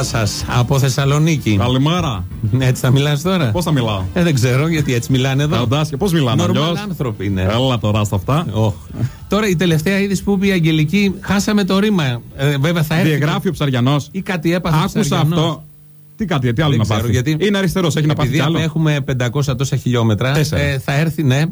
Γεια σας από Θεσσαλονίκη. Καλημέρα. Έτσι θα μιλάς τώρα; Πώς θα μιλάω; Ε, δεν ξέρω γιατί έτσι μιλάνε εδώ. Φαντάσια, πώς μιλάνε Νορμάλ αλλιώς; άνθρωποι είναι. Έλα τώρα στα αυτά. Οχ. Τώρα η τελευταία είδηση που είπε η Αγγελική, χάσαμε το ρήμα. Ε, βέβαια θα έρθει. Διαγράφει ο Ψαριανός. Ή κάτι έπαθε. ο Άκουσα Ψαριανός. αυτό. Τι κάτι, τι άλλο Δεν να ξέρω, πάθεις; γιατί- Είναι αριστερός, έχει να πάθει Επειδή κι άλλο. έχουμε 500 τόσα χιλιόμετρα, Τέσσερα. ε, θα έρθει, ναι,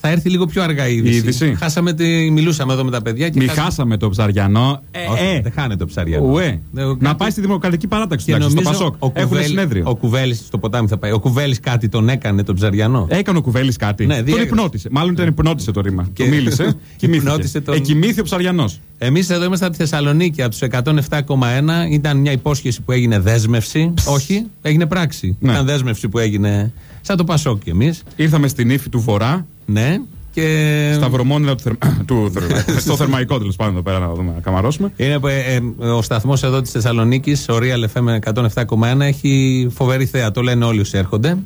θα έρθει λίγο πιο αργά η είδηση. Η είδηση. Χάσαμε τη, μιλούσαμε εδώ με τα παιδιά και Μη χάσαμε- χάσαμε το Ψαριανό. Όχι, Ε, ε. δεν χάνεται το ψαριανό. Ουέ. Δεν- Να κάτι- πάει στη Δημοκρατική Παράταξη Και τουλάχιστον, στο νομίζω Πασόκ. ο Έχουν Κουβέλη- συνέδριο. Ο Κουβέλης στο ποτάμι θα πάει. Ο Κουβέλης κάτι τον έκανε τον ψαριανό; Έκανε ο Κουβέλης κάτι. Ναι, τον διέγραψε. υπνώτισε. Μάλλον τον υπνώτισε το ρήμα. Και- Του μίλησε. Υπνώτισε Κοιμήθηκε. τον- Εκοιμήθη ο Ψαριανός. Εμείς εδώ είμαστε από τη Θεσσαλονίκη, από τους 107,1. Ήταν μια υπόσχεση που έγινε δέσμευση. Όχι, έγινε πράξη. Ναι. Ήταν δέσμευση που έγινε σαν το Πασόκ κι εμείς. Ήρθαμε στην ύφη του Βορρά, Ναι. Και στα βρωμόνιδα του, θερ... του θερ- στο θερμαϊκό τέλος πάντων εδώ πέρα να δούμε, να καμαρώσουμε. Είναι που, ε, ε, ο σταθμός εδώ της Θεσσαλονίκης, ο Real FM 107,1, έχει φοβερή θέα. Το λένε όλοι όσοι έρχονται.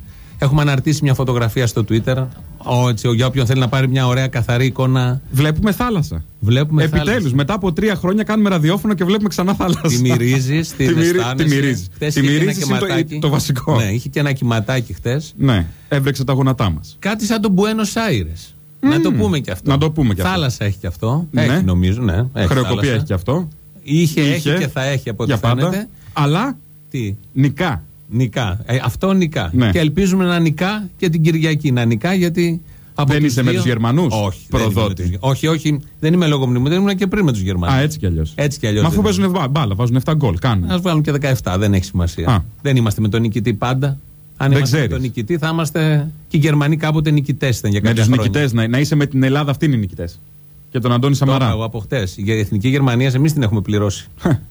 Έχουμε αναρτήσει μια φωτογραφία στο Twitter. Ο, έτσι, για όποιον θέλει να πάρει μια ωραία καθαρή εικόνα, Βλέπουμε θάλασσα. βλέπουμε Επιτέλους, θάλασσα. μετά από τρία χρόνια κάνουμε ραδιόφωνο και βλέπουμε ξανά θάλασσα. Τη μυρίζεις, τη Τη μυρι- αισθάνεσαι. τη μυρίζεις. Χθες Τη είχε ένα μυρίζεις είναι το- κυματάκι. το βασικό. Ναι, είχε και ένα κυματάκι χθες. Ναι, έβρεξε τα γόνατά μας. Κάτι σαν τον Buenos Aires. Να το πούμε και αυτό. Να το πούμε και αυτό. Θάλασσα έχει και αυτό. Ναι. Έχει νομίζω, ναι. Έχει Χρεοκοπία θάλασσα. έχει και αυτό. Είχε, έχει Είχε. και θα έχει από ό,τι Για πάντα. φαίνεται. Αλλά Τι; νικά. Νικά. Ε, αυτό νικά. Ναι. Και ελπίζουμε να νικά και την Κυριακή. Να νικά γιατί. Από Δεν τους είσαι με δύο- τους Γερμανούς, Όχι. δεν είμαι με προδότη. τους Γε- όχι, όχι. Δεν είμαι λόγω μνημονίου. Ήμουν και πριν με τους Γερμανούς. Α, έτσι κι αλλιώς. Έτσι κι αλλιώς Μα αφού δεν παίζουν μπα- μπάλα, βάζουν 7 γκολ. Κάνουν. Α βάλουμε και 17. Δεν έχει σημασία. Α. Δεν είμαστε με τον νικητή πάντα. Αν Δεν είμαστε με ξέρεις. τον νικητή, θα είμαστε. Και οι Γερμανοί κάποτε νικητές ήταν για Με κάποια τους χρόνια. νικητές να, να είσαι με την Ελλάδα, αυτοί είναι οι νικητές. Και τον Αντώνη Το είπα Σαμαρά. εγώ από χτες. Η εθνική Γερμανίας, εμείς την έχουμε πληρώσει.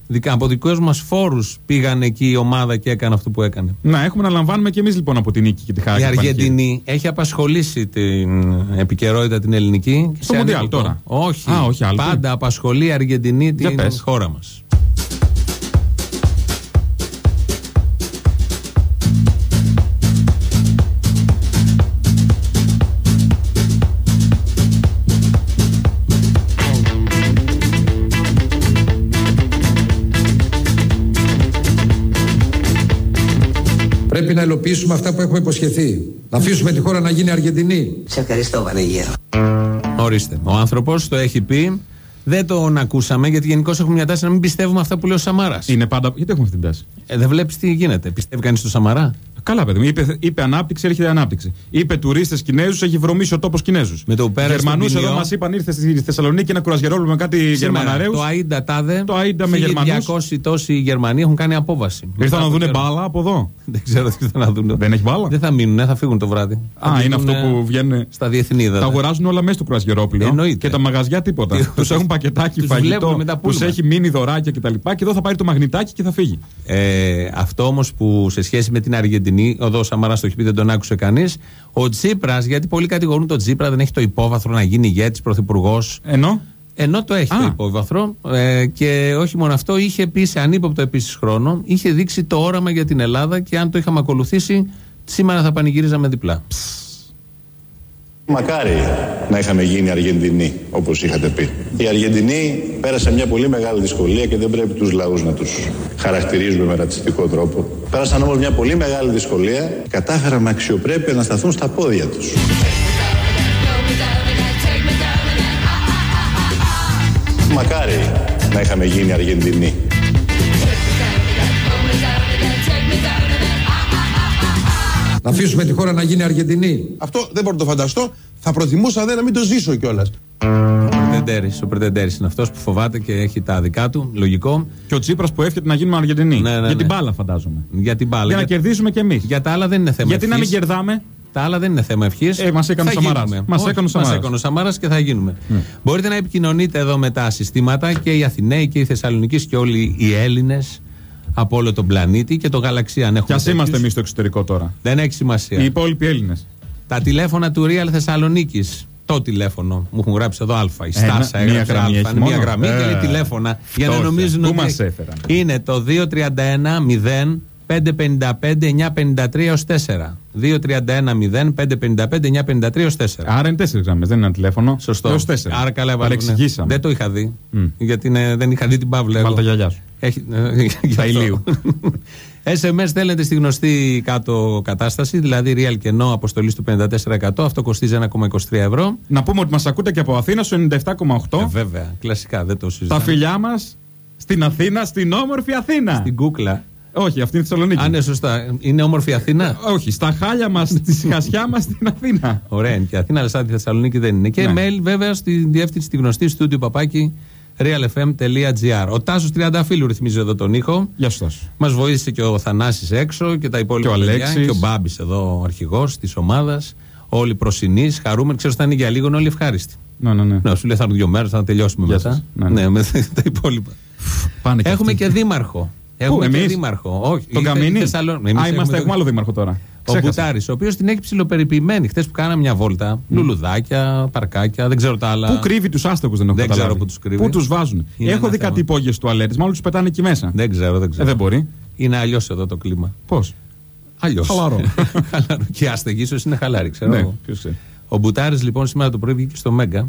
Δικα, από δικούς μας φόρους πήγαν εκεί η ομάδα και έκανε αυτό που έκανε. Να έχουμε να λαμβάνουμε κι εμείς λοιπόν από την νίκη και τη χάρη. Η του πανηγύρι. Αργεντινή έχει απασχολήσει την επικαιρότητα την ελληνική. Στο σε Μουντιάλ ανήκει τώρα. Όχι. Α, όχι, άλλο. Πάντα απασχολεί η Αργεντινή Για την πες. χώρα μας. Πρέπει να υλοποιήσουμε αυτά που έχουμε υποσχεθεί. Να αφήσουμε τη χώρα να γίνει Αργεντινή. Σε ευχαριστώ Βανίγερο. Ορίστε. Ο άνθρωπος το έχει πει. Δεν τον ακούσαμε γιατί γενικώς έχουμε μια τάση να μην πιστεύουμε αυτά που λέει ο Σαμάρας. Είναι πάντα. Γιατί έχουμε αυτή την τάση; Ε, δεν βλέπεις τι γίνεται. Πιστεύει κανείς στο Σαμαρά; Καλά, παιδί μου. Είπε, είπε ανάπτυξη, έρχεται ανάπτυξη. Είπε τουρίστες Κινέζους, έχει βρωμίσει ο τόπος Κινέζους. Με το που πέρασε Γερμανούς τον εδώ ποινιό. μας είπαν ήρθε στη Θεσσαλονίκη ένα κουρασγερόλου με κάτι Γερμαναρέους. Το Αΐντα τάδε. Το Αΐντα με Γερμανούς. 200 τόσοι Γερμανοί έχουν κάνει απόβαση. Ήρθαν Μετά να από δούνε καιρό. μπάλα από εδώ. Δεν ξέρω τι ήρθαν να δουν. Δεν έχει μπάλα. Δεν θα μείνουν, θα φύγουν το βράδυ. Α, Θα είναι μείνουν, αυτό ε, που βγαίνουν. Στα διεθνή Τα δεδομένα. αγοράζουν όλα μέσα στο κουρασγερόπλαιο. Εννοείται. Και τα μαγαζιά τίποτα. Τι- τους έχουν πακετάκι Τους βλέπουν φαγητό. με τα Τους πούλμα. έχει μείνει δωράκια κτλ. Και, εδώ θα πάρει το μαγνητάκι και θα φύγει. Ε, αυτό όμως που σε σχέση με την Αργεντινή, εδώ ο Σαμαρά το έχει πει, δεν τον άκουσε κανείς. Ο Τσίπρας, γιατί πολλοί κατηγορούν τον Τσίπρα, δεν έχει το υπόβαθρο να γίνει ηγέτης, πρωθυπουργός. Ενώ; Ενώ το έχει Α. το υπόβαθρο ε, και όχι μόνο αυτό, είχε πει σε ανύποπτο επίσης χρόνο, είχε δείξει το όραμα για την Ελλάδα και αν το είχαμε ακολουθήσει, σήμερα θα πανηγύριζαμε διπλά. Μακάρι να είχαμε γίνει Αργεντινοί, όπως είχατε πει. Οι Αργεντινοί πέρασαν μια πολύ μεγάλη δυσκολία και δεν πρέπει τους λαούς να τους χαρακτηρίζουμε με ρατσιστικό τρόπο. Πέρασαν όμως μια πολύ μεγάλη δυσκολία και κατάφεραν με αξιοπρέπεια να σταθούν στα πόδια τους. Μακάρι να είχαμε γίνει Αργεντινοί. Να αφήσουμε τη χώρα να γίνει Αργεντινή. Αυτό δεν μπορώ να το φανταστώ. Θα προτιμούσα δε να μην το ζήσω κιόλας. Πρετεντέρης, Ο Πρετεντέρης είναι αυτός που φοβάται και έχει τα δικά του. Λογικό. Και ο Τσίπρας που εύχεται να γίνουμε Αργεντινοί. Ναι, ναι, Για ναι. την μπάλα, φαντάζομαι. Για την μπάλα. Για να Για, κερδίσουμε κι εμείς. για τα άλλα δεν είναι θέμα Γιατί να μην ευχής. κερδάμε. Τα άλλα δεν είναι θέμα ευχής. Ε, μας έκανε ο Σαμαράς. Μας έκανε ο Σαμαράς. έκανε ο Σαμαράς και θα γίνουμε. Μπορείτε να επικοινωνείτε εδώ με τα συστήματα και οι Αθηναίοι και οι Θεσσαλονίκη και όλοι οι Έλληνες από όλο τον πλανήτη και το γαλαξία αν Κι έχουμε. α είμαστε τέτοιους. εμείς στο εξωτερικό τώρα. Δεν έχει σημασία. Οι υπόλοιποι Έλληνες. Τα τηλέφωνα του Real Θεσσαλονίκης. Το τηλέφωνο. Μου έχουν γράψει εδώ Α. Η Ένα- Στάσα μία έγραψε γραμμή Α. έχει Είναι μία μόνο. γραμμή και λέει Ε, τηλέφωνα. Για να φτώχεια. νομίζουν Πού ότι. μας έφεραν; Είναι το 231 0 555 953 ως 4. 231 0 555 953 ως 4. Άρα είναι τέσσερι γραμμέ, δεν είναι ένα τηλέφωνο. Σωστό. Έως τέσσερα. Άρα καλά έβαλε. Παρεξηγήσαμε. Δεν το είχα δει. Μμ. Γιατί είναι- δεν είχα δει την Παύλα. Βάλε εγώ. τα γυαλιά σου. Έχει, ε, γι' αυτό. ηλίου. SMS στέλνετε στη γνωστή κάτω κατάσταση, δηλαδή real και no αποστολής του 54%. Αυτό κοστίζει 1,23 ευρώ. Να πούμε ότι μας ακούτε και από Αθήνα στο 97,8. Ε, βέβαια, κλασικά δεν το συζητάμε. Τα φιλιά μας στην Αθήνα, στην όμορφη Αθήνα. Στην κούκλα. Όχι, αυτή είναι η Θεσσαλονίκη. Αν είναι σωστά. Είναι όμορφη Αθήνα; Όχι, στα χάλια μας, στη χασιά μας στην Αθήνα. Ωραία είναι και η Αθήνα, αλλά σαν τη Θεσσαλονίκη δεν είναι. Και Ναι. mail βέβαια στη διεύθυνση τη γνωστή στούντιο παπάκι realfm.gr. Ο Τάσος Τριανταφύλου ρυθμίζει εδώ τον ήχο. Γεια σου, Τάσο. Μας βοήθησε και ο Θανάσης έξω και τα υπόλοιπα. Και ο παιδιά, Αλέξης. Και ο Μπάμπης εδώ, ο αρχηγός της ομάδας. Όλοι προσινείς, χαρούμενοι. Ξέρω ότι θα είναι για λίγο, είναι όλοι ευχάριστοι. Ναι, ναι, ναι. Ναι, σου λέει θα είναι δύο μέρες, θα τελειώσουμε Γεια μετά. σας. Ναι, ναι. με τα υπόλοιπα. Πάνε και Έχουμε αυτοί. και δήμαρχο. Έχουμε και εμείς; δήμαρχο. Όχι, Τον ήρθε η Καμίνη. Θεσσαλο- Α, Εμείς είμαστε, τον- έχουμε άλλο δήμαρχο τώρα. Ο Ξέχασα. Μπουτάρης, ο οποίος την έχει ψηλοπεριποιημένη. Χθες που κάναμε μια βόλτα, λουλουδάκια, παρκάκια, δεν ξέρω τα άλλα. Πού κρύβει τους άστεγου, δεν έχω Δεν καταλάβει. ξέρω πού τους κρύβει. Πού τους βάζουν. Είναι έχω ένα δει θέμα. κάτι υπόγειες τουαλέτες, μάλλον τους πετάνε εκεί μέσα. Δεν ξέρω, δεν ξέρω. Ε, δεν μπορεί. Είναι αλλιώς εδώ το κλίμα. Πώς; Αλλιώς. Χαλαρό. Χαλαρό. Και οι άστεγοι ίσως είναι χαλάροι, ξέρω. Ναι, εγώ. ποιος ξέρει. Ο Μπουτάρης λοιπόν σήμερα το πρωί βγήκε στο Μέγκα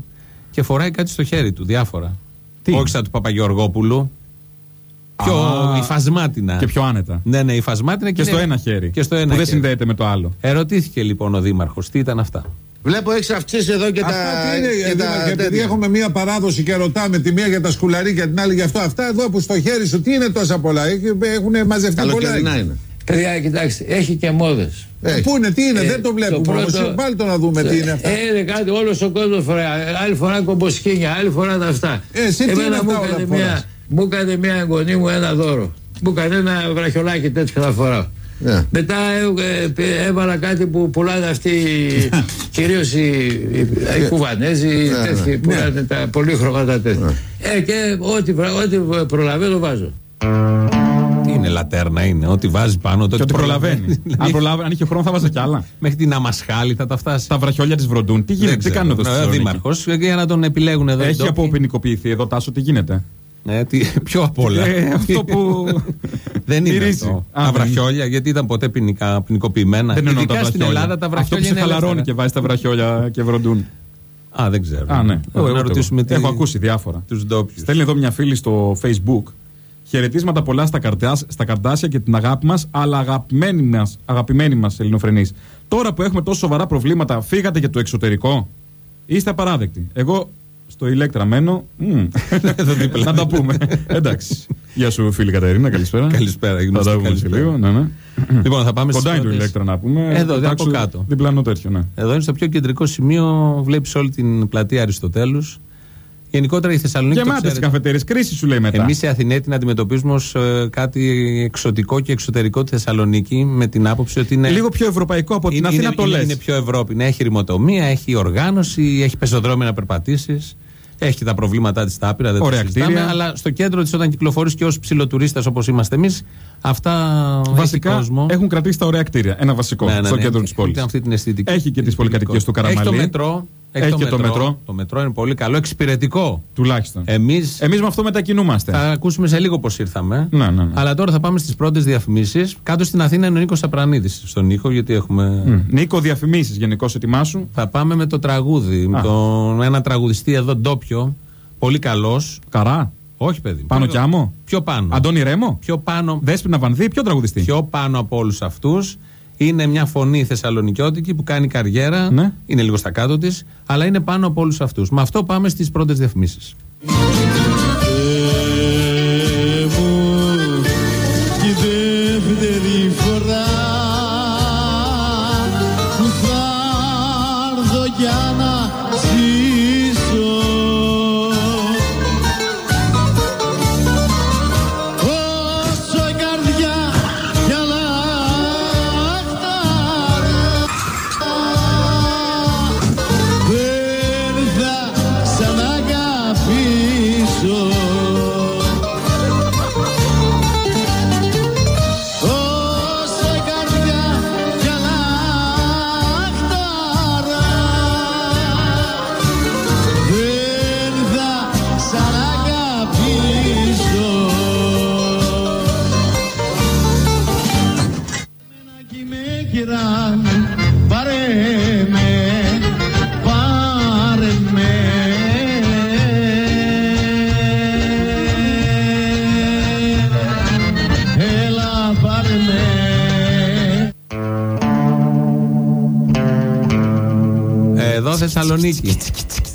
και φοράει κάτι στο χέρι του, διάφορα. Τι; Όχι σαν του Παπαγεωργόπουλου. Πιο Α, υφασμάτινα. Και πιο άνετα. Ναι, ναι, υφασμάτινα Και είναι- στο ένα χέρι. Και στο ένα που δεν χέρι. συνδέεται με το άλλο. Ερωτήθηκε λοιπόν ο Δήμαρχος, τι ήταν αυτά. Βλέπω έχεις αυξήσει εδώ και Αυτά τα. τι είναι, και τα Δήμαρχε, επειδή τέτοια. έχουμε μία παράδοση και ρωτάμε τη μία για τα σκουλαρίκια, την άλλη για αυτό. Αυτά εδώ που στο χέρι σου, τι είναι τόσα πολλά; Έχουν μαζευτεί πολλά. Καλοκαιρινά είναι. Παιδιά, κοιτάξτε, έχει και μόδες. Ε, Πού είναι, τι είναι, δεν το βλέπουμε όμως. Πάλι το να δούμε τι είναι αυτά. Ε, είναι κάτι, όλος ο κόσμος φοράει. Άλλη φορά κομποσκίνια, άλλη φορά τα αυτά. Ε, εσύ τι είναι Εμένα μου αυτά όλα έκανε που μια, φοράς; Μου έκανε μια εγγονή μου ένα δώρο. Μου έκανε ένα βραχιολάκι τέτοιο και θα φοράω. Ναι. Μετά ε, ε, έβαλα κάτι που πουλάνε αυτοί, κυρίως οι, οι, οι Κουβανέζοι, οι Ναι, τέτοιοι που πουλάνε τα πολύχρωμα τα τέτοια. Ε, και ό,τι, βρα- ό,τι προλαβαίνω βάζω. Τι είναι λατέρνα, είναι. Ό,τι βάζει πάνω, το Και ότι προλαβαίνει. Δηλαδή, αν, προλάβει, αν είχε χρόνο θα βάζα κι άλλα. Μέχρι την αμασχάλη θα τα φτάσει. Τα βραχιόλια της Βροντούν. Τι γίνεται, τι κάνουν εδώ στη Ο Θεσσαλονίκη; Δήμαρχος για να τον επιλέγουν εδώ. οι Έχει ντόπιοι. αποποινικοποιηθεί εδώ, Τάσο, τι γίνεται; Ναι, τι, πιο απ' όλα. Ε, αυτό που. δεν είναι μυρίζει. αυτό. Α, τα δεν βραχιόλια, γιατί ήταν ποτέ ποινικά, ποινικοποιημένα. Δεν εννοώ τα Ειδικά στην βραχιόλια. Ελλάδα τα Αυτό βραχιόλια που σε είναι χαλαρώνει ελεύθερα. και βάζει τα βραχιόλια και βροντούν. Α, δεν ξέρω. Α, ναι. Να Εγώ, εγώ, ρωτήσουμε εγώ. Έχω ακούσει διάφορα. τους ντόπιους. Στέλνει εδώ μια φίλη στο Facebook. Χαιρετίσματα πολλά στα, καρτάς, στα καρτάσια και την αγάπη μας, αλλά αγαπημένοι μα αγαπημένοι μας ελληνοφρενεί. Τώρα που έχουμε τόσο σοβαρά προβλήματα, φύγατε για το εξωτερικό. Είστε απαράδεκτοι. Εγώ στο ηλέκτρα μένω. μμ. Να τα πούμε. Εντάξει. Γεια σου, φίλη Κατερίνα, καλησπέρα. Καλησπέρα, Θα γνωστή τα πούμε σε καλησπέρα. λίγο. Ναι, ναι. Λοιπόν, θα πάμε Κοντά στις είναι το πρώτες. ηλέκτρα να πούμε. Εδώ, δεν Τάξου από κάτω. Διπλανό τέτοιο, ναι. Εδώ είναι στο πιο κεντρικό σημείο, βλέπεις όλη την πλατεία Αριστοτέλους. Γενικότερα η Θεσσαλονίκη. το Γεμάτες τι ξέρετε. καφετέρειε, κρίση σου λέει μετά. Εμείς οι Αθηναίοι την αντιμετωπίζουμε ως κάτι εξωτικό και εξωτερικό τη Θεσσαλονίκη με την άποψη ότι είναι. Λίγο πιο ευρωπαϊκό από την είναι, Αθήνα είναι, το είναι, λες. είναι πιο Ευρώπη. Ναι, έχει ρημοτομία, έχει οργάνωση, έχει πεζοδρόμια να περπατήσεις. Έχει και τα προβλήματά της τα άπειρα, δεν Ωραία τα συζητάμε. κτίρια. Αλλά στο κέντρο της, όταν κυκλοφορείς και ως ψιλοτουρίστα όπως είμαστε εμείς, αυτά έχει Βασικά κόσμο. έχουν κρατήσει τα ωραία κτίρια. Ένα βασικό Ναι, ναι, στο ναι, κέντρο έχει τη πόλης. Αυτή την αισθητική. Έχει και τις πολυκατοικίες του Καραμαλή. Έχει το μετρό. Έχει και το μετρό. Το μετρό είναι πολύ καλό, εξυπηρετικό. Τουλάχιστον. Εμεί Εμείς με αυτό μετακινούμαστε. θα ακούσουμε σε λίγο πώς ήρθαμε. Ναι, ναι, ναι. Αλλά τώρα θα πάμε στις πρώτες διαφημίσεις. Κάτω στην Αθήνα είναι ο Νίκος Απρανίδης στον ήχο, γιατί έχουμε. Μ. Νίκο, διαφημίσεις γενικώς ετοιμάσου. Θα πάμε με το τραγούδι. Με Α. τον ένα τραγουδιστή εδώ ντόπιο. Πολύ καλός. Καρά. Όχι, παιδί. Πάνω Πιο- κι άμμο. Πιο πάνω. Αντώνη Ρέμο; Πιο πάνω, Δέσπινα Βανδύ, ποιο τραγουδιστή; πιο πάνω από όλους αυτούς είναι μια φωνή θεσσαλονικιώτικη που κάνει καριέρα. Ναι. Είναι λίγο στα κάτω της, αλλά είναι πάνω από όλους αυτούς. Με αυτό πάμε στις πρώτες διαφημίσεις. τη Θεσσαλονίκη.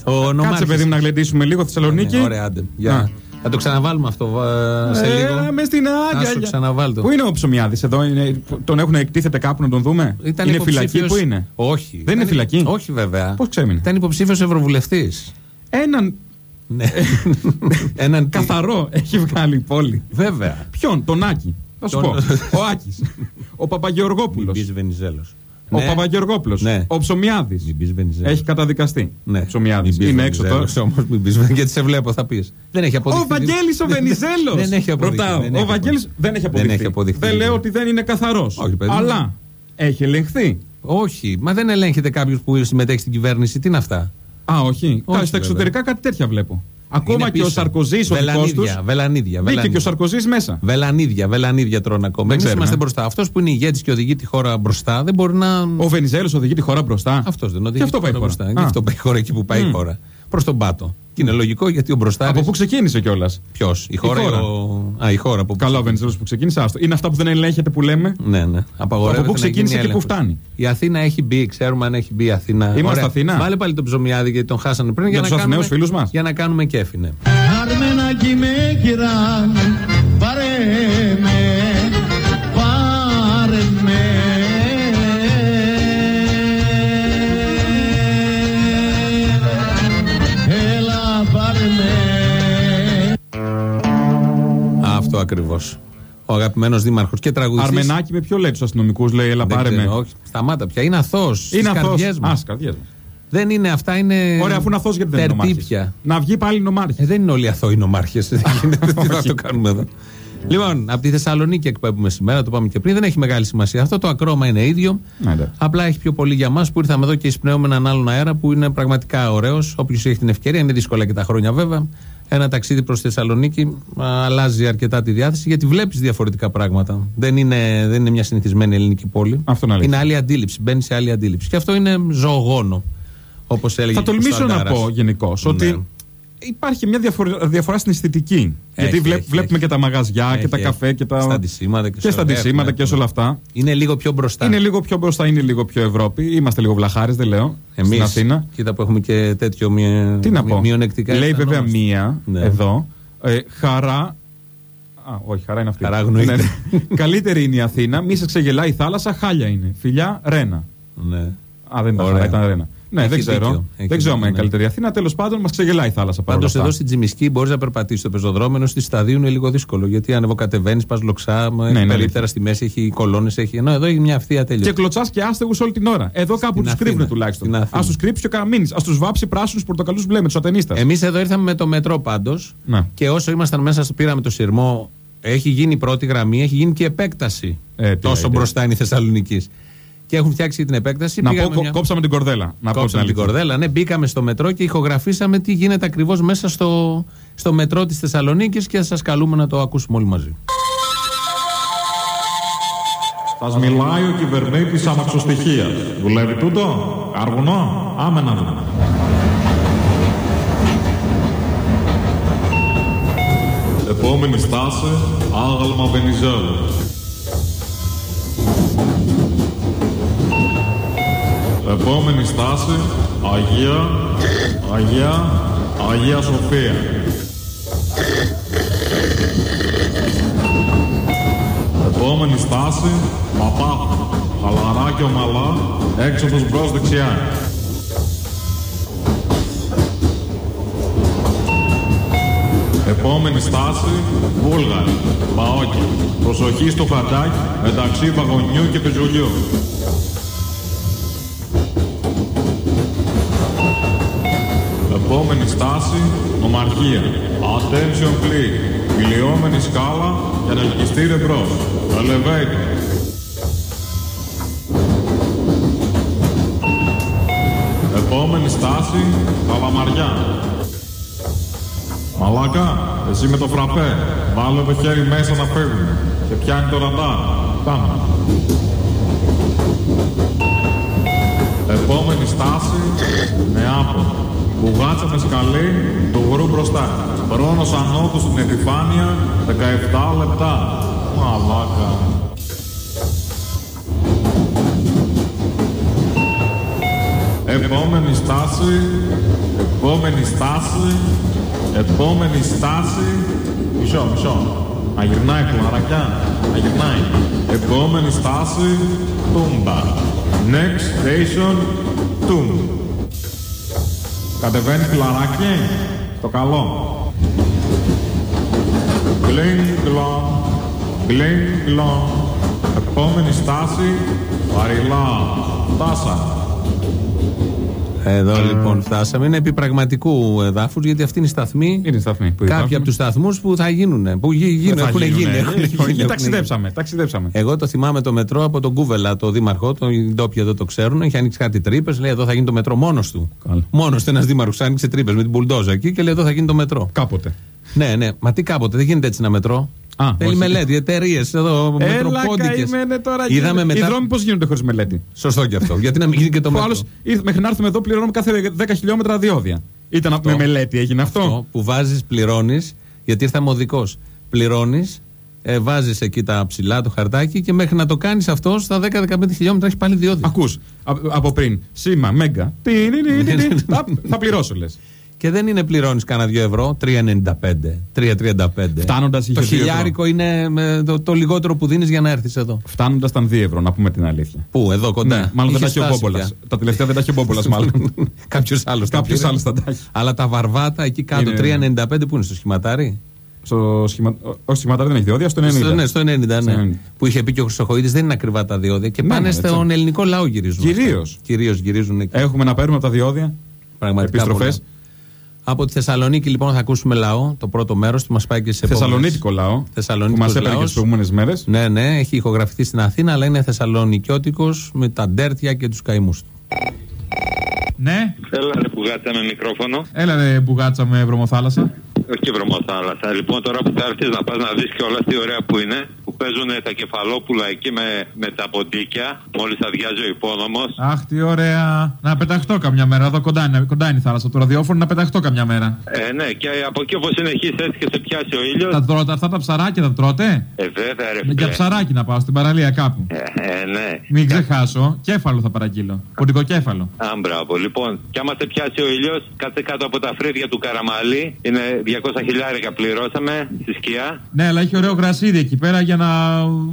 Ο Κάτσε, Νομάρχης. παιδί μου, να γλεντήσουμε λίγο Θεσσαλονίκη. Ναι, ωραία, άντε. Για- Α. Θα το ξαναβάλουμε αυτό ε, σε λίγο. Ε, μες στην Άσο, Άγια. ξαναβάλ' το. Πού είναι ο Ψωμιάδης εδώ, είναι, τον έχουν εκτίθεται κάπου να τον δούμε; Ήταν είναι υποψήφιος- φυλακή, πού είναι; Όχι. Δεν είναι Ήταν- φυλακή; Όχι, βέβαια. Πώς ξέμεινε; Ήταν υποψήφιος Ευρωβουλευτής. Έναν Ναι. Έναν τι- καθαρό έχει βγάλει η πόλη. Βέβαια. Ποιον, τον Άκη. Θα σου Τον- πω. Ο Άκης. Ο Παπαγεωργόπουλος. Μπει Βενιζέλος. Ο Παπαγεωργόπουλος. Ναι. Ο Ψωμιάδης. Μην μπει Βενιζέλο. Έχει καταδικαστεί. Ναι. Ψωμιάδης. Μην Είναι μπεις έξω τώρα. Βενιζέλος όμως, μην μπεις, γιατί σε βλέπω, θα πεις. Δεν έχει Ο αποδειχθεί. Βαγγέλης ο Βενιζέλος. Δεν έχει αποδειχθεί. Ρωτάω. Δεν Ο έχει Βαγγέλης δεν έχει αποδειχθεί. έχει αποδειχθεί. Δεν λέω ότι δεν είναι καθαρός. Όχι, παιδί μου. Αλλά έχει ελεγχθεί. Όχι, μα δεν ελέγχεται κάποιος που συμμετέχει στην κυβέρνηση. Τι είναι αυτά; Α, όχι. Όχι, Στα εξωτερικά κάτι τέτοια βλέπω. Ακόμα Είναι και ο πίσω. Σαρκοζής ο δικός τους. Βελανίδια, βελανίδια. Μπήκε και βελανίδια. ο Σαρκοζής μέσα. Βελανίδια, βελανίδια τρώνε ακόμα. Δεν Εμείς ξέρουμε. είμαστε μπροστά. Αυτός που είναι ηγέτης και οδηγεί τη χώρα μπροστά δεν μπορεί να. Ο Βενιζέλος οδηγεί τη χώρα μπροστά. Αυτός δεν οδηγεί. Και αυτό τη πάει η χώρα χώρα. μπροστά. Α. Γι' αυτό πάει η χώρα εκεί που πάει η Μμ. χώρα. Προς τον πάτο. Και είναι λογικό γιατί ο μπροστά. Από πού ξεκίνησε κιόλας; Ποιος, η χώρα. ή χώρα. ο- Α, η χώρα. από πού Καλά ο Βενιζέλο που ξεκίνησε. Άστο. Είναι αυτά που δεν ελέγχεται που λέμε; Ναι, ναι. Απαγορεύεται Από πού να ξεκίνησε γίνει και πού έλεγχος. φτάνει; Η Αθήνα έχει μπει, ξέρουμε αν έχει μπει η Αθήνα. Είμαστε Ωραία. Αθήνα. Βάλε πάλι τον ψωμιάδη γιατί τον χάσανε πριν. Για να τους Αθηναίους κάνουμε- φίλους μας. Για να κάνουμε κέφι, ναι. Αρμενάκι με κυράν, πάρε με, ακριβώς. Ο αγαπημένος δήμαρχος και τραγουδιστής. Αρμενάκι με ποιο λέει του αστυνομικούς, λέει, έλα πάρε με. Όχι, σταμάτα πια. Είναι αθώος. Είναι αθώος. μας. Α, στις καρδιές μας. Δεν είναι αυτά, είναι. Ωραία, αφού είναι αθώος, γιατί δεν είναι νομάρχης. τερτύπια. Να βγει πάλι νομάρχη. Ε, δεν είναι όλοι αθώοι νομάρχες. Τι θα το κάνουμε εδώ. Λοιπόν, από τη Θεσσαλονίκη εκπέμπουμε σήμερα, το πάμε και πριν. Δεν έχει μεγάλη σημασία. Αυτό το ακρόμα είναι ίδιο. Ναι, εντάξει. Απλά έχει πιο πολύ για μας που ήρθαμε εδώ και εισπνέουμε έναν άλλον αέρα που είναι πραγματικά ωραίος. Όποιος έχει την ευκαιρία, είναι δύσκολα και τα χρόνια βέβαια. Ένα ταξίδι προς Θεσσαλονίκη α, αλλάζει αρκετά τη διάθεση γιατί βλέπεις διαφορετικά πράγματα. Δεν είναι, δεν είναι μια συνηθισμένη ελληνική πόλη. Αυτό είναι αλήθεια. είναι άλλη αντίληψη. Μπαίνει σε άλλη αντίληψη. Και αυτό είναι ζωογόνο. Όπως έλεγε Θα και ο τολμήσω να Κωνσταντάρας. πω γενικώς Ναι. ότι υπάρχει μια διαφορά, διαφορά στην αισθητική. Έχει, Γιατί βλέ- έχει, βλέπουμε έχει. και τα μαγαζιά Έχει, και τα έχει. καφέ και τα. Στα αντισήματα και και στα σε- αντισήματα έχουμε, και σε όλα αυτά. Είναι λίγο πιο μπροστά. Είναι λίγο πιο μπροστά, είναι λίγο πιο Ευρώπη. Είμαστε λίγο βλαχάρες, δεν λέω. Εμείς, Στην Αθήνα. Κοίτα που έχουμε και τέτοιο μη, Τι να πω. μειονεκτικά. Λέει βέβαια αισθανόμαστε. μία Ναι. εδώ. Ε, χαρά. Α, όχι, χαρά είναι αυτή. Χαρά αγνοείται. Ναι, ναι. Καλύτερη είναι η Αθήνα. Μη σε ξεγελάει η θάλασσα, χάλια είναι. Φιλιά, ρένα. Ναι. Α, δεν ήταν Ωραία. χαρά, ήταν ρένα. Ναι, Έχει δεν ξέρω. δίκιο. Έχει δεν ξέρω αν δίκιο, είναι ναι. καλύτερη η Αθήνα. Τέλος πάντων, μας ξεγελάει η θάλασσα Πάντως παρόλα εδώ αυτά. στην Τζιμισκή μπορείς να περπατήσεις το πεζοδρόμιο, ενώ στη σταδίου είναι λίγο δύσκολο. Γιατί ανεβοκατεβαίνεις, πας λοξά, ναι, είναι έχει περίπτερα αλήθεια. στη μέση, έχει κολόνες, έχει. Ενώ εδώ έχει μια ευθεία τέλειο. Και κλωτσάς και άστεγους όλη την ώρα. Εδώ κάπου τους Αθήνα. κρύβουν τουλάχιστον. Στην Αθήνα. Α τους κρύψει και ο Καραμίνης. Α τους βάψει πράσινους πορτοκαλούς μπλε με τους ατενίστε. Εμείς εδώ ήρθαμε με το μετρό πάντως. Ναι. Και όσο ήμασταν μέσα, στο πήραμε το σειρμό. Έχει γίνει η πρώτη γραμμή, έχει γίνει και επέκταση. Ε, τι τόσο λέει, μπροστά είναι η Θεσσαλονίκης. Και έχουν φτιάξει την επέκταση. Να πω, πήγαμε κο- μια- κόψαμε την κορδέλα. Να πω Κόψαμε την αλήθεια. κορδέλα, ναι. Μπήκαμε στο μετρό και ηχογραφήσαμε τι γίνεται ακριβώς μέσα στο, στο μετρό της Θεσσαλονίκης και σας καλούμε να το ακούσουμε όλοι μαζί. Σας μιλάει ο κυβερνήτης αμαξοστοιχείας. Δουλεύει τούτο, καρβουνό, άμε να δούμε. Επόμενη στάση, άγαλμα Βενιζέλου. Επόμενη στάση, Αγία, Αγία, Αγία Σοφία. Επόμενη στάση, Παπάχου. Χαλαρά και ομαλά, έξοδος μπρος δεξιά. Επόμενη στάση, Βούλγαρη. Παόκι. Προσοχή στο χαρτάκι μεταξύ βαγονιού και πεζουλιού. Επόμενη στάση, Ομαρχία. Attention please. Κυλιόμενη σκάλα για να ελκυστήρε μπρος. Elevator. Επόμενη στάση, Καλαμαριά. Μαλάκα, εσύ με το φραπέ. Βάλε το χέρι μέσα να φύγουμε. Και πιάνει το ραντάρ. Πάμε. Επόμενη στάση, Νεάπολη. Μπουγάτσα με σκαλί, του γρου μπροστά. Χρόνος ανώτου στην επιφάνεια, 17 λεπτά. Μαλάκα. Επόμενη στάση, επόμενη στάση, επόμενη στάση. Μισό, μισό. Να γυρνάει κλαρακιά, να γυρνάει. Επόμενη στάση, τούμπα. Next station, τούμ. Κατεβαίνει κλαράκι, το καλό. Γκλίνγκλον, γκλίνγκλον. Επόμενη στάση, Βαριλά. Φτάσα. Εδώ λοιπόν φτάσαμε. Είναι επί πραγματικού εδάφους γιατί αυτή είναι η σταθμή. Είναι η σταθμή που Κάποιοι υπάρχουν. από τους σταθμούς που θα γίνουν. Που γι- γίνουν, Δεν θα έχουν γίνει. γίνουνε. έχουν Όχι, γίνει, όχι, έχουν Ταξιδέψαμε, ταξιδέψαμε. Εγώ το θυμάμαι το μετρό από τον Κούβελα, το δήμαρχο, τον οι ντόπιοι εδώ το ξέρουν. Έχει ανοίξει κάτι τρύπες. Λέει εδώ θα γίνει το μετρό μόνος του. Καλά. Μόνος του ένας δήμαρχος άνοιξε τρύπες με την μπουλντόζα εκεί και λέει εδώ θα γίνει το μετρό. Κάποτε. Ναι, ναι. Μα τι κάποτε, δεν γίνεται έτσι ένα μετρό. Α, Θέλει όχι. μελέτη, εταιρείες εδώ, Έλα μετροπόντικες. καημένε τώρα. Είδαμε γίνεται. μετά. Οι δρόμοι πώς γίνονται χωρίς μελέτη. Σωστό και αυτό. Γιατί να μην γίνει και το Ο μετρό. άλλος μέχρι να έρθουμε εδώ πληρώνουμε κάθε 10 χιλιόμετρα διόδια. Ήταν με μελέτη, έγινε αυτό; Αυτό που βάζεις, πληρώνεις, γιατί ήρθαμε οδικό. Πληρώνεις, ε, βάζεις εκεί τα ψηλά, το χαρτάκι και μέχρι να το κάνεις αυτό στα 10-15 χιλιόμετρα έχεις πάλι διόδια. Ακούς από πριν. Σήμα, μέγκα. Τι, τι, τι, τι, τι. Θα- Θα πληρώσω λες. Και δεν είναι πληρώνεις κανένα 2 ευρώ, 3,95, 3,35. Φτάνοντας είχε Το δύο ευρώ. χιλιάρικο είναι με το, το λιγότερο που δίνεις για να έρθεις εδώ. Φτάνοντας ήταν 2 ευρώ, να πούμε την αλήθεια. Πού, εδώ κοντά. Ναι, μάλλον δεν τα Είχε έχει ο φτάσει Μπόμπολας. πια. Τα τελευταία δεν τα έχει ο Μπόμπολας, μάλλον. Κάποιος άλλος. Κάποιος άλλος θα τα έχει. Αλλά τα βαρβάτα εκεί κάτω, Είναι- 3,95 που είναι στο σχηματάρι; Στο σχημα... Όχι, σχηματάρι δεν έχει διόδια, στο 90. Στο, ναι, στο 90, ναι. Στο 90. Που είχε πει και ο Χρυσοχοίδης, δεν είναι ακριβά τα διόδια. Και Ναι, πάνε ναι, στον έτσι. ελληνικό λαό γυρίζουν. Κυρίως. Κυρίως γυρίζουν εκεί. Έχουμε να παίρνουμε από τα διόδια. Πραγματικά. επιστροφές. Πολλά. Από τη Θεσσαλονίκη λοιπόν θα ακούσουμε λαό, το πρώτο μέρος που μας πάει και σε Θεσσαλονίκικο λαό. Που Θεσσαλονίκικος μας έπαιρνε και λαός. τις προηγούμενες μέρες. Ναι, ναι, έχει ηχογραφηθεί στην Αθήνα, αλλά είναι Θεσσαλονικιώτικος με τα ντέρτια και τους καημούς του. Ναι, Έλα ρε πουγάτσα με μικρόφωνο. έλα ρε μπουγάτσα με βρωμοθάλασσα. Όχι και βρωμοθάλασσα. Λοιπόν, τώρα που θα έρθεις να πας να δεις και όλα τι ωραία που είναι, που παίζουν τα κεφαλόπουλα εκεί με, με τα ποντίκια, μόλις αδειάζει ο υπόνομος. Αχ, τι ωραία. Να πεταχτώ καμιά μέρα. Εδώ κοντά είναι, κοντά είναι η θάλασσα. Το ραδιόφωνο να πεταχτώ καμιά μέρα. Ε, ναι, και από εκεί όπως συνεχίσει έτσι και σε πιάσει ο ήλιος. Τα τρώτε αυτά τα ψαράκια, τα τρώτε; Ε, βέβαια, ρε Με για φίλε. ψαράκι να πάω στην παραλία κάπου. Ε, ε, ναι. Μην ξεχάσω, κέφαλο θα παραγγείλω. Ποντικό κέφαλο. Α, μπράβο. Λοιπόν, κι άμα σε πιάσει ο ήλιος, κάτσε κάτω από τα φρύδια του Καραμαλή. Είναι 200 χιλιάρικα πληρώσαμε στη σκιά. Ναι, αλλά έχει ωραίο γρασίδι εκεί πέρα για να.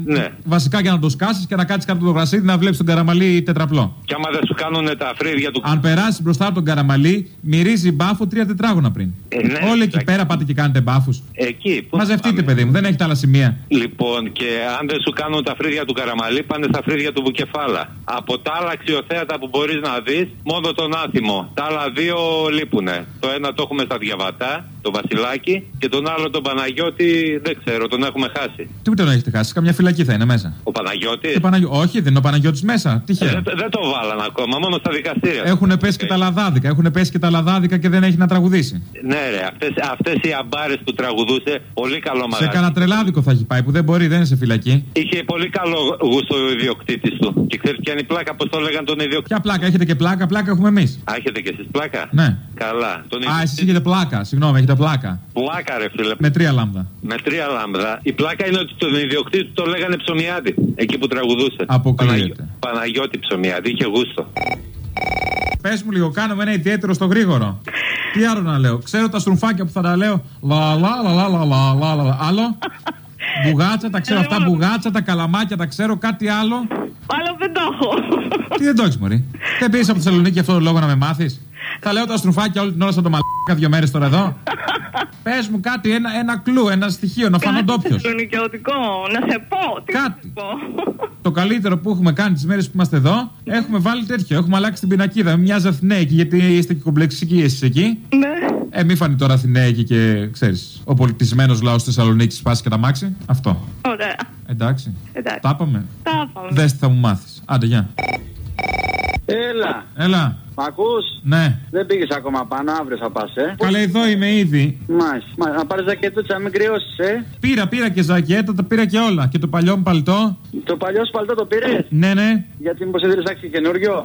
Ναι. Βασικά για να το σκάσεις και να κάτσεις κάτω από το γρασίδι να βλέπεις τον καραμαλί τετραπλό. Κι άμα δεν σου κάνουν τα φρύδια του Αν περάσεις μπροστά από τον καραμαλί, μυρίζει μπάφο τρία τετράγωνα πριν. Ε, ναι, Όλοι εκεί εντάξει. πέρα πάτε και κάνετε μπάφους. Εκεί. Πού Μαζευτείτε, πάμε; παιδί μου, δεν έχει τα άλλα σημεία. Λοιπόν, και αν δεν σου κάνουν τα φρύδια του Καραμαλή, πάνε στα φρύδια του Βουκεφάλα. Από τα άλλα αξιοθέατα που μπορείς να δεις, μόνο τον άθιμο. Τα άλλα δύο λείπουνε. Το ένα το έχουμε στα διαβατά, το Βασιλάκι, και τον άλλο τον Παναγιώτη, δεν ξέρω, τον έχουμε χάσει. Τι ούτε τον έχετε χάσει, καμιά φυλακή θα είναι μέσα. Ο Παναγιώτη; Ο Παναγιώ- Όχι, δεν είναι ο Παναγιώτης μέσα. Τυχαία. Δεν, δεν το βάλαν ακόμα, μόνο στα δικαστήρια. Έχουν πέσει και τα λαδάδικα. Έχουν πέσει και τα λαδάδικα και δεν έχει να τραγουδήσει. Ναι, ρε, αυτές, αυτές οι αμπάρες που τραγουδούσε, πολύ καλό Σε μαγαζί. κανένα τρελάδικο θα έχει πάει που δεν μπορεί, δεν είναι σε φυλακή. Είχε πολύ καλό γούστο ο ιδιοκτήτης του. Και ξέρεις ποια είναι η πλάκα, πώς το λέγαν τον ιδιοκτήτη; Ποια πλάκα, έχετε και πλάκα, πλάκα έχουμε εμείς. Α, έχετε και εσείς πλάκα; Ναι. Καλά. Τον Α, εσείς έχετε πλάκα, συγγνώμη, έχετε πλάκα; Πλάκα, ρε φίλε. Με τρία λάμδα. Με τρία λάμδα. Η πλάκα είναι ότι τον ιδιοκτήτη του το λέγανε ψωμιάτη. Εκεί που τραγουδούσε. Αποκλείεται. Παναγιώ- Παναγιώτη ψωμιάτη. Είχε γούστο. Πες μου λίγο, κάνουμε ένα ιδιαίτερο στο γρήγορο. Τι άλλο να λέω; Ξέρω τα στρουφάκια που θα τα λέω. Λα λα λα λα λα λα λα λα. λα. Άλλο; Μπουγάτσα, τα ξέρω αυτά. Μπουγάτσα, τα καλαμάκια, τα ξέρω. Κάτι άλλο. Άλλο δεν το έχω. Τι δεν το έχεις, Μωρή; Δεν πήγε από τη Θεσσαλονίκη αυτό το λόγο να με μάθεις; Θα λέω τα στρουφάκια όλη την ώρα σαν το μαλάκα δύο μέρες τώρα εδώ. Πες μου κάτι, ένα, ένα κλου, ένα στοιχείο, να φανώ ντόπιος. Θεσσαλονικιώτικο, να σε πω. Τι Κάτι. να σου πω. Το καλύτερο που έχουμε κάνει τις μέρες που είμαστε εδώ, έχουμε βάλει τέτοιο. Έχουμε αλλάξει την πινακίδα. Μην μοιάζει Αθηναίικη, γιατί είστε και κομπλεξικοί εσείς εκεί. Ναι. Ε, μη φανεί τώρα Αθηναίικη και ξέρεις, ο πολιτισμένος λαός της Θεσσαλονίκης σπάσει και τα μάξι. Αυτό. Ωραία. Εντάξει. Εντάξει. Τα είπαμε. Τα είπαμε. Δες τι θα μου μάθεις. Άντε, γεια. Έλα, Έλα. Μ' ακούς; Ναι. Δεν πήγες ακόμα πάνω, αύριο θα πας, ε. Καλέ, εδώ είμαι ήδη. Μάλιστα. Μα, να πάρεις ζακέτο να μην κρυώσεις, ε. Πήρα, πήρα και ζακέτα, τα πήρα και όλα. Και το παλιό μου παλτό. Το παλιό σπαλτό το πήρες; Ναι, ναι. Γιατί μήπως ήθελες να έχει καινούριο.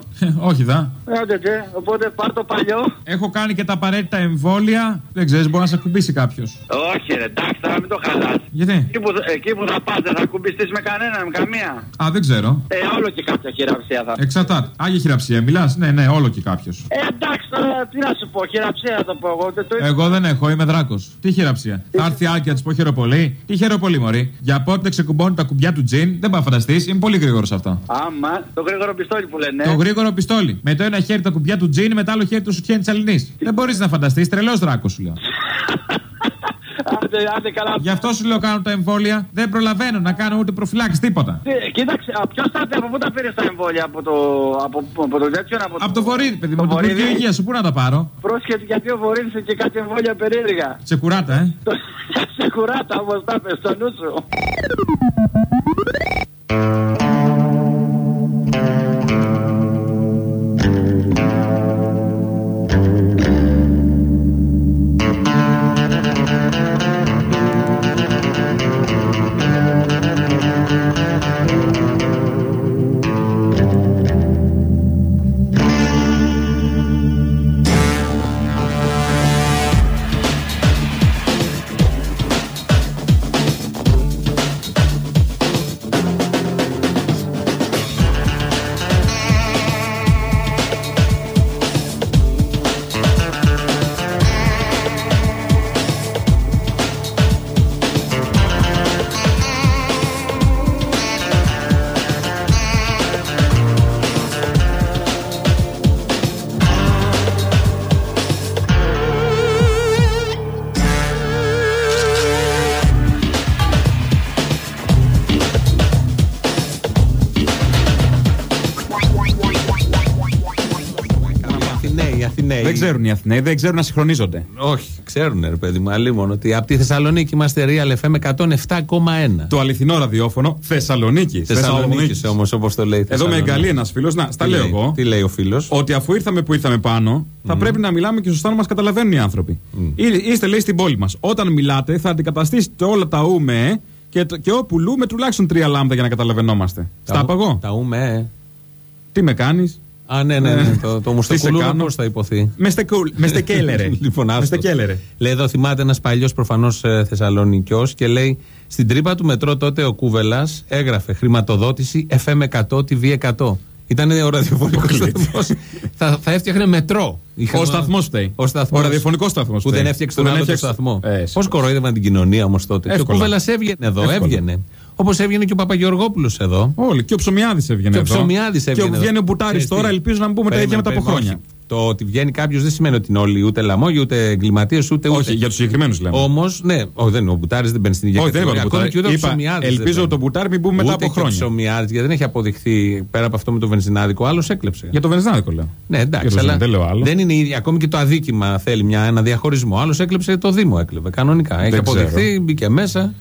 Όχι δα. Άντε, τσε. Οπότε πάρ το παλιό. Έχω κάνει και τα απαραίτητα εμβόλια. Δεν ξέρεις, μπορεί να σε ακουμπήσει κάποιος. Όχι, ρε, εντάξει, τώρα μην το χαλάς. Γιατί; Εκεί που, εκεί που θα πας δεν θα κουμπιστείς με κανέναν, με καμία. Α, δεν ξέρω. Ε, όλο και κάποια χειραψία θα. Εξαρτάται. Άγια χειραψία, μιλάς. Ναι, ναι, όλο και κάποιος. Ε, εντάξει, τώρα τι να σου πω, χειραψία θα το πω εγώ. δεν Το... Εγώ δεν έχω, είμαι δράκος. Τι χειραψία. Θα έρθει η Άλκη να της πω χειροπολί. Τι χειροπολί, Μωρή. Για πότε ξεκουμπώνει τα κουμπιά του τζιν, δεν πάει να φανταστείς. Είμαι πολύ γρήγορος αυτό. Άμα, το γρήγορο πιστόλι που λένε. Το γρήγορο πιστόλι. Με το ένα χέρι τα κουμπιά του τζιν, με το άλλο χέρι το σουτιέν της Αλληνή. Δεν μπορείς να φανταστείς. Τρελός δράκος σου λέω. Άντε, άντε καλά. Γι' αυτό σου λέω κάνω τα εμβόλια. Δεν προλαβαίνω να κάνω ούτε προφυλάξει τίποτα. Τι, Κοίταξε, ποιος θα από πού τα πήρες τα εμβόλια, από το, από, από το τέτοιο, από, Από το βορείδι, παιδί μου, από το Υπουργείο Υγείας σου, πού να τα πάρω; Πρόσχετη γιατί ο Βορύδης και κάτι εμβόλια περίεργα. Σε κουράτα, ε. Σε κουράτα όμως τα πες στο νου σου. Δεν ξέρουν οι Αθηναίοι, δεν ξέρουν να συγχρονίζονται. Όχι, ξέρουν ρε παιδί μου, αλλήμον ότι από τη Θεσσαλονίκη είμαστε Real FM 107,1. Το αληθινό ραδιόφωνο Θεσσαλονίκη. Θεσσαλονίκης όμως, όπως το λέει. Εδώ με εγκαλεί ένας φίλος. Να, στα Τι λέω λέει, εγώ. Τι λέει ο φίλος; Ότι αφού ήρθαμε που ήρθαμε πάνω, θα πρέπει να μιλάμε και σωστά να μας καταλαβαίνουν οι άνθρωποι. Εί- Είστε, λέει, στην πόλη μας. Όταν μιλάτε, θα αντικαταστήσετε όλα τα ούμε και, το- και όπου λούμε τουλάχιστον τρία λάμδα για να καταλαβαίνόμαστε. Στα είπα εγώ. Τα ούμε. ε. Τι με κάνεις; Α, ναι, ναι, ναι. το, το Τι σε μουστακουλούρο κάνω; πώς θα υποθεί; Με στεκούλ- με στεκέλερε. λοιπόν, με άστος. στεκέλερε. Λέει εδώ θυμάται ένας παλιός προφανώς Θεσσαλονικιός και λέει στην τρύπα του μετρό τότε ο Κούβελας έγραφε χρηματοδότηση FM 100 TV 100. Ήταν ο ραδιοφωνικός σταθμός. θα, θα έφτιαχνε μετρό. Ο σταθμός φταίει. Ο, σταθμός Ο ραδιοφωνικός σταθμός. Που δεν έφτιαξε τον άλλο το σταθμό. Πώς κοροϊδεύαν την κοινωνία όμως τότε. Και ο Εύκολα. Κούβελας έβγαινε εδώ, Εύκολα. έβγαινε. Όπως έβγαινε και ο Παπαγεωργόπουλος εδώ. Όλοι. Και ο Ψωμιάδης έβγαινε Και ο εδώ. Ψωμιάδης Και έβγαινε ο εδώ. βγαίνει ο Μπουτάρης Ξέρεις τώρα, τι. ελπίζω να μην πούμε τα ίδια μετά από Περίμενε, χρόνια. όχι. Το ότι βγαίνει κάποιος δεν σημαίνει ότι είναι όλοι ούτε λαμόγοι, ούτε εγκληματίες, ούτε. Όχι, ούτε. για τους συγκεκριμένους λέμε. Όμως, ναι, όχι, δεν είναι. Ο Μπουτάρης δεν μπαίνει στην ίδια Όχι, δεν είπα κατηγορία. τον Ακόμη Μπουτάρη. και ούτε ο Είπα, Ψωμιάδης δεν ελπίζω μπαίνει. τον Μπουτάρη μην πούμε μετά Ούτε από και ο χρόνια. Ψωμιάδης, γιατί δεν έχει αποδειχθεί πέρα από αυτό με το βενζινάδικο, άλλος έκλεψε. Για το Βενζινάδικο λέω. Ναι, εντάξει, Για το αλλά δεν λέω άλλο. δεν είναι ίδιο. Ακόμη και το αδίκημα θέλει μια, ένα διαχωρισμό. Άλλος έκλεψε το Δήμο, έκλεβε κανονικά. Έχει Δεν αποδειχθεί, ξέρω. μπήκε μέσα.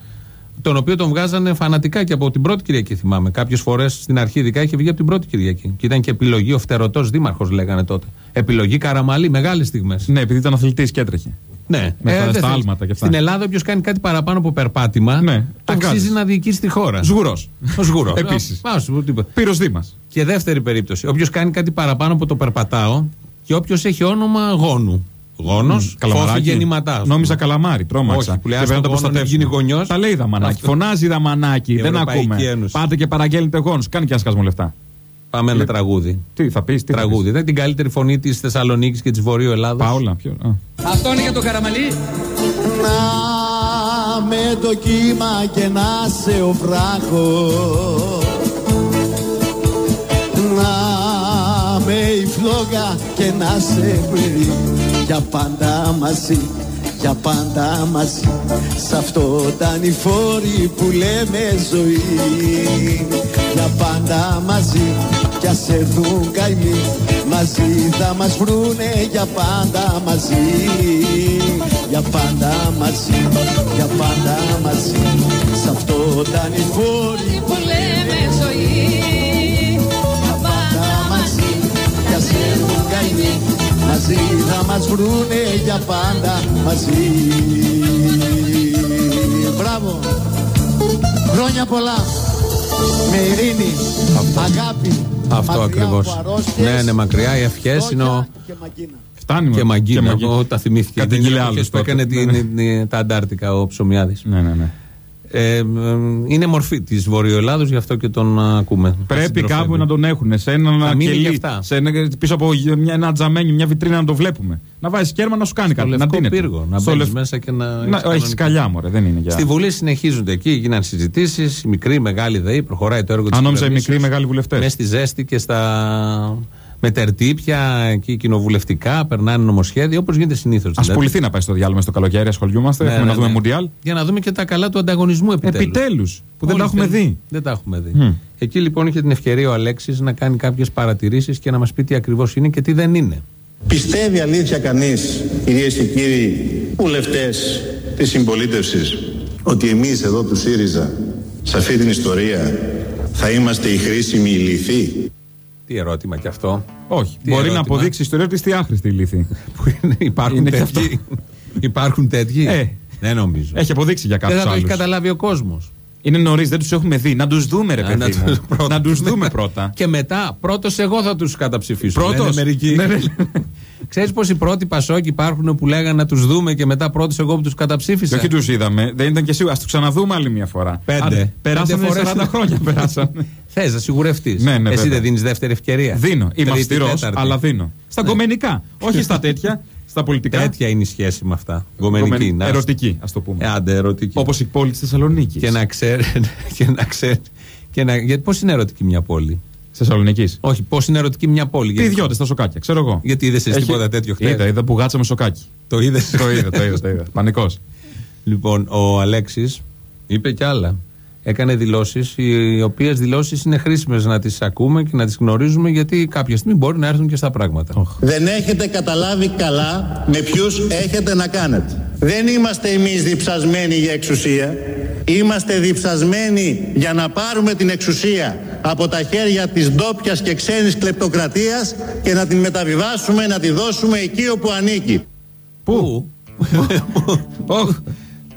Τον οποίο τον βγάζανε φανατικά και από την πρώτη Κυριακή, θυμάμαι. Κάποιες φορές στην αρχή, ειδικά είχε βγει από την πρώτη Κυριακή. Και ήταν και επιλογή, ο φτερωτός δήμαρχος λέγανε τότε. Επιλογή Καραμαλή, μεγάλες στιγμές. Ναι, επειδή ήταν αθλητής και έτρεχε. Ναι, Με τα- δεν στα θέλεις. άλματα και αυτά. Στην Ελλάδα, όποιος κάνει κάτι παραπάνω από περπάτημα, Ναι, τον αξίζει βγάζεις. να διοικήσει τη χώρα. Σγουρό. Ο Σγουρό. Επίσης. Α, σου πω τίποτα. Πύρος Δήμας. Και δεύτερη περίπτωση. Όποιος κάνει κάτι παραπάνω από το περπατάω και όποιος έχει όνομα γόνου. Γόνος, φόφη γεννηματάς. Νόμιζα καλαμάρι, τρόμαξα. Όχι, που λέει, Και ας πρέπει να το το γόνο να γίνει προστατεύσουμε. γονιός. Τα λέει η Δαμανάκη. Αυτό. Φωνάζει η Δαμανάκη. Η Δεν Ευρωπαϊκή ακούμε. Ένωση. Πάτε και παραγγέλνετε γόνους. Κάνει και ένα σκασμό λεφτά. Πάμε ένα τραγούδι. Τι θα πεις, τι θα Τραγούδι. πεις; Δεν την καλύτερη φωνή της Θεσσαλονίκης και της Βορείου Ελλάδα. Παόλα, ποιο. α. Αυτό είναι για το καραμαλί. Να με το κύμα και να σε ο βράχος Να με η φλόγα και να σε βρει Για πάντα μαζί, για πάντα μαζί. Σ' αυτό τα νηφόρι που λέμε ζωή. Για πάντα μαζί κι ας έρθουν καημοί. Μαζί θα μας βρούνε για πάντα μαζί. Για πάντα μαζί, για πάντα μαζί. Σ' αυτό τα νηφόρι που λέμε ζωή. Για πάντα μαζί Κι ας έρθουν καημοί Μαζί θα μας βρούνε για πάντα μαζί Μπράβο Χρόνια πολλά Με ειρήνη, αγάπη, Αυτό μακριά ακριβώς. από αρρώστιες, Ναι, ναι, μακριά οι ευχέ είναι ο. φτώχεια και μαγκίνα. Φτάνει Και μαγκίνα, Και μαγκίνα. εγώ τα θυμήθηκα. Κάτι Ήταν οι γυλιάδες εποχές που τότε. έκανε Ναι, την- την- τα Αντάρτικα ο Ψωμιάδης. Ναι, ναι, ναι. Ε, ε, είναι μορφή της Βορειοελλάδο, γι' αυτό και τον α, ακούμε. Πρέπει Συντροφεύει. κάπου να τον έχουν. Σε ένα Θα μείνει κελί, και αυτά. σε ένα, πίσω από μια, ένα τζαμένι, μια βιτρίνα να το βλέπουμε. Να βάζει κέρμα να σου κάνει Στο κάτι. λευκό να δίνεται. πύργο, να Στο μπαίνεις λευ- μέσα και να Να έχεις έχεις κανονικά. σκαλιά, μωρέ, δεν είναι για. Στη Βουλή συνεχίζονται εκεί, γίνανε συζητήσεις. Η μικρή, η μεγάλη ΔΕΗ, προχωράει το έργο της Αν νόμιζα οι μικροί οι μεγάλοι βουλευτές. Μέσα στη ζέστη και στα μετερτύπια, εκεί κοινοβουλευτικά, περνάνε νομοσχέδια όπως γίνεται συνήθως. Α πουληθεί να πάει στο διάλογο στο καλοκαίρι, ασχολιούμαστε. Ναι, έχουμε ναι, να δούμε ναι. Μουντιάλ. Για να δούμε και τα καλά του ανταγωνισμού επιτέλους. Επιτέλους. Που δεν τα έχουμε δει. Δεν τα έχουμε δει. Μμ. Εκεί λοιπόν είχε την ευκαιρία ο Αλέξης να κάνει κάποιες παρατηρήσεις και να μας πει τι ακριβώς είναι και τι δεν είναι. Πιστεύει αλήθεια κανείς, κυρίες και κύριοι βουλευτές της συμπολίτευσης, ότι εμείς εδώ του ΣΥΡΙΖΑ, σε αυτή την ιστορία, θα είμαστε οι χρήσιμοι ηλιθοί. Τι ερώτημα κι αυτό; Όχι. Τι Μπορεί ερώτημα; να αποδείξει η ιστορία ότι είστε άχρηστη ηλίθη. Που είναι, υπάρχουν Είναι και τέτοιοι; υπάρχουν τέτοιοι; Ε. Δεν νομίζω. Έχει αποδείξει για Δεν κάποιους θα το έχει άλλους. καταλάβει ο κόσμος. Είναι νωρίς, δεν τους έχουμε δει. Να τους δούμε, ρε Α, να παιδί τους- μου. πρώτα. Να τους δούμε πρώτα. Και μετά, πρώτος εγώ θα τους καταψηφίσω. Πρώτος; Λένε μερικοί. Ναι, ναι. Ξέρεις πως οι πρώτοι Πασόκοι υπάρχουν που λέγανε να τους δούμε και μετά πρώτος εγώ που τους Και καταψήφισα. όχι τους είδαμε. Δεν ήταν και σίγουρο. Α του ξαναδούμε άλλη μια φορά. Πέντε. Άντε, Περάσανε Πέντε φορές. 40 χρόνια. Περάσανε. Θες να σιγουρευτείς. Ναι, ναι, Εσύ βέβαια. δεν δίνεις δεύτερη ευκαιρία. Δίνω. Είμαι Τρίτη, αυστηρός, τέταρτη. αλλά δίνω. Στα κομμενικά. Όχι στα τέτοια. Στα πολιτικά. Τέτοια είναι η σχέση με αυτά. Γκομενική. Κομμενική. να- Ερωτική, ας το πούμε. Ε, άντε, ερωτική. Όπως η πόλη της Θεσσαλονίκης. Και να ξέρει. και να ξέρει. Και να... Γιατί πώς είναι ερωτική μια πόλη; Θεσσαλονίκης. Όχι, πώς είναι ερωτική μια πόλη; Τι γιατί- ιδιώτες στα σοκάκια, ξέρω εγώ. Γιατί είδες εσύ Έχει- τίποτα τέτοιο χθες; Είδα, είδα που γάτσα με σοκάκι. Το είδες; το είδα, το είδα, το είδα. Πανικός. Λοιπόν, ο Αλέξης είπε κι άλλα. Έκανε δηλώσεις, οι οποίες δηλώσεις είναι χρήσιμες να τις ακούμε και να τις γνωρίζουμε, γιατί κάποια στιγμή μπορεί να έρθουν και στα πράγματα. Δεν έχετε καταλάβει καλά με ποιους έχετε να κάνετε. Δεν είμαστε εμείς διψασμένοι για εξουσία. Είμαστε διψασμένοι για να πάρουμε την εξουσία από τα χέρια της ντόπιας και ξένης κλεπτοκρατίας και να την μεταβιβάσουμε, να τη δώσουμε εκεί όπου ανήκει. Πού;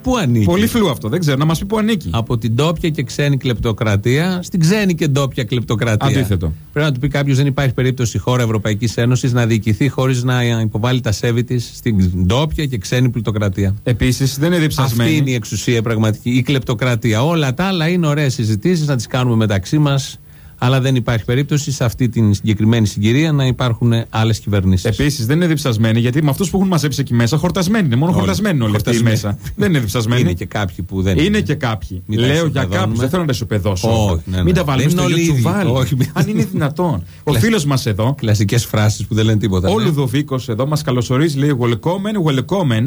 Όχ, Πού ανήκει. Πολύ φλού αυτό, δεν ξέρω, να μας πει που ανήκει. Από την ντόπια και ξένη κλεπτοκρατία στην ξένη και ντόπια κλεπτοκρατία. Αντίθετο. Πρέπει να του πει κάποιος: Δεν υπάρχει περίπτωση η χώρα Ευρωπαϊκής Ένωσης να διοικηθεί χωρίς να υποβάλει τα σέβη της στην ντόπια και ξένη πλουτοκρατία. Επίσης δεν είναι διψασμένη. Αυτή είναι η εξουσία πραγματική, η κλεπτοκρατία. Όλα τα άλλα είναι ωραίες συζητήσεις να τις κάνουμε μεταξύ μας, αλλά δεν υπάρχει περίπτωση σε αυτή την συγκεκριμένη συγκυρία να υπάρχουν άλλες κυβερνήσεις. Επίσης δεν είναι διψασμένη γιατί με αυτούς που έχουν μαζέψει εκεί μέσα χορτασμένοι είναι. Μόνο Όλοι. χορτασμένοι είναι όλοι αυτοί Χορτασμένοι. μέσα. δεν είναι διψασμένοι. Είναι και κάποιοι που δεν Είναι και κάποιοι. Μην τα Λέω για ισοπεδώνουμε. κάποιους, δεν θέλω να τα ισοπεδώσω. Όχι, ναι, ναι. Μην τα Δεν βάλουμε στο είναι ίδιο όλοι ίδιοι. τσουβάλι. Όχι, μην- Αν είναι δυνατόν. Ο φίλος μας εδώ, Κλασικές φράσεις που δεν λένε τίποτα. ο ναι. Λουδοβίκος εδώ, μας καλωσορίζει, λέει Welcome, welcome.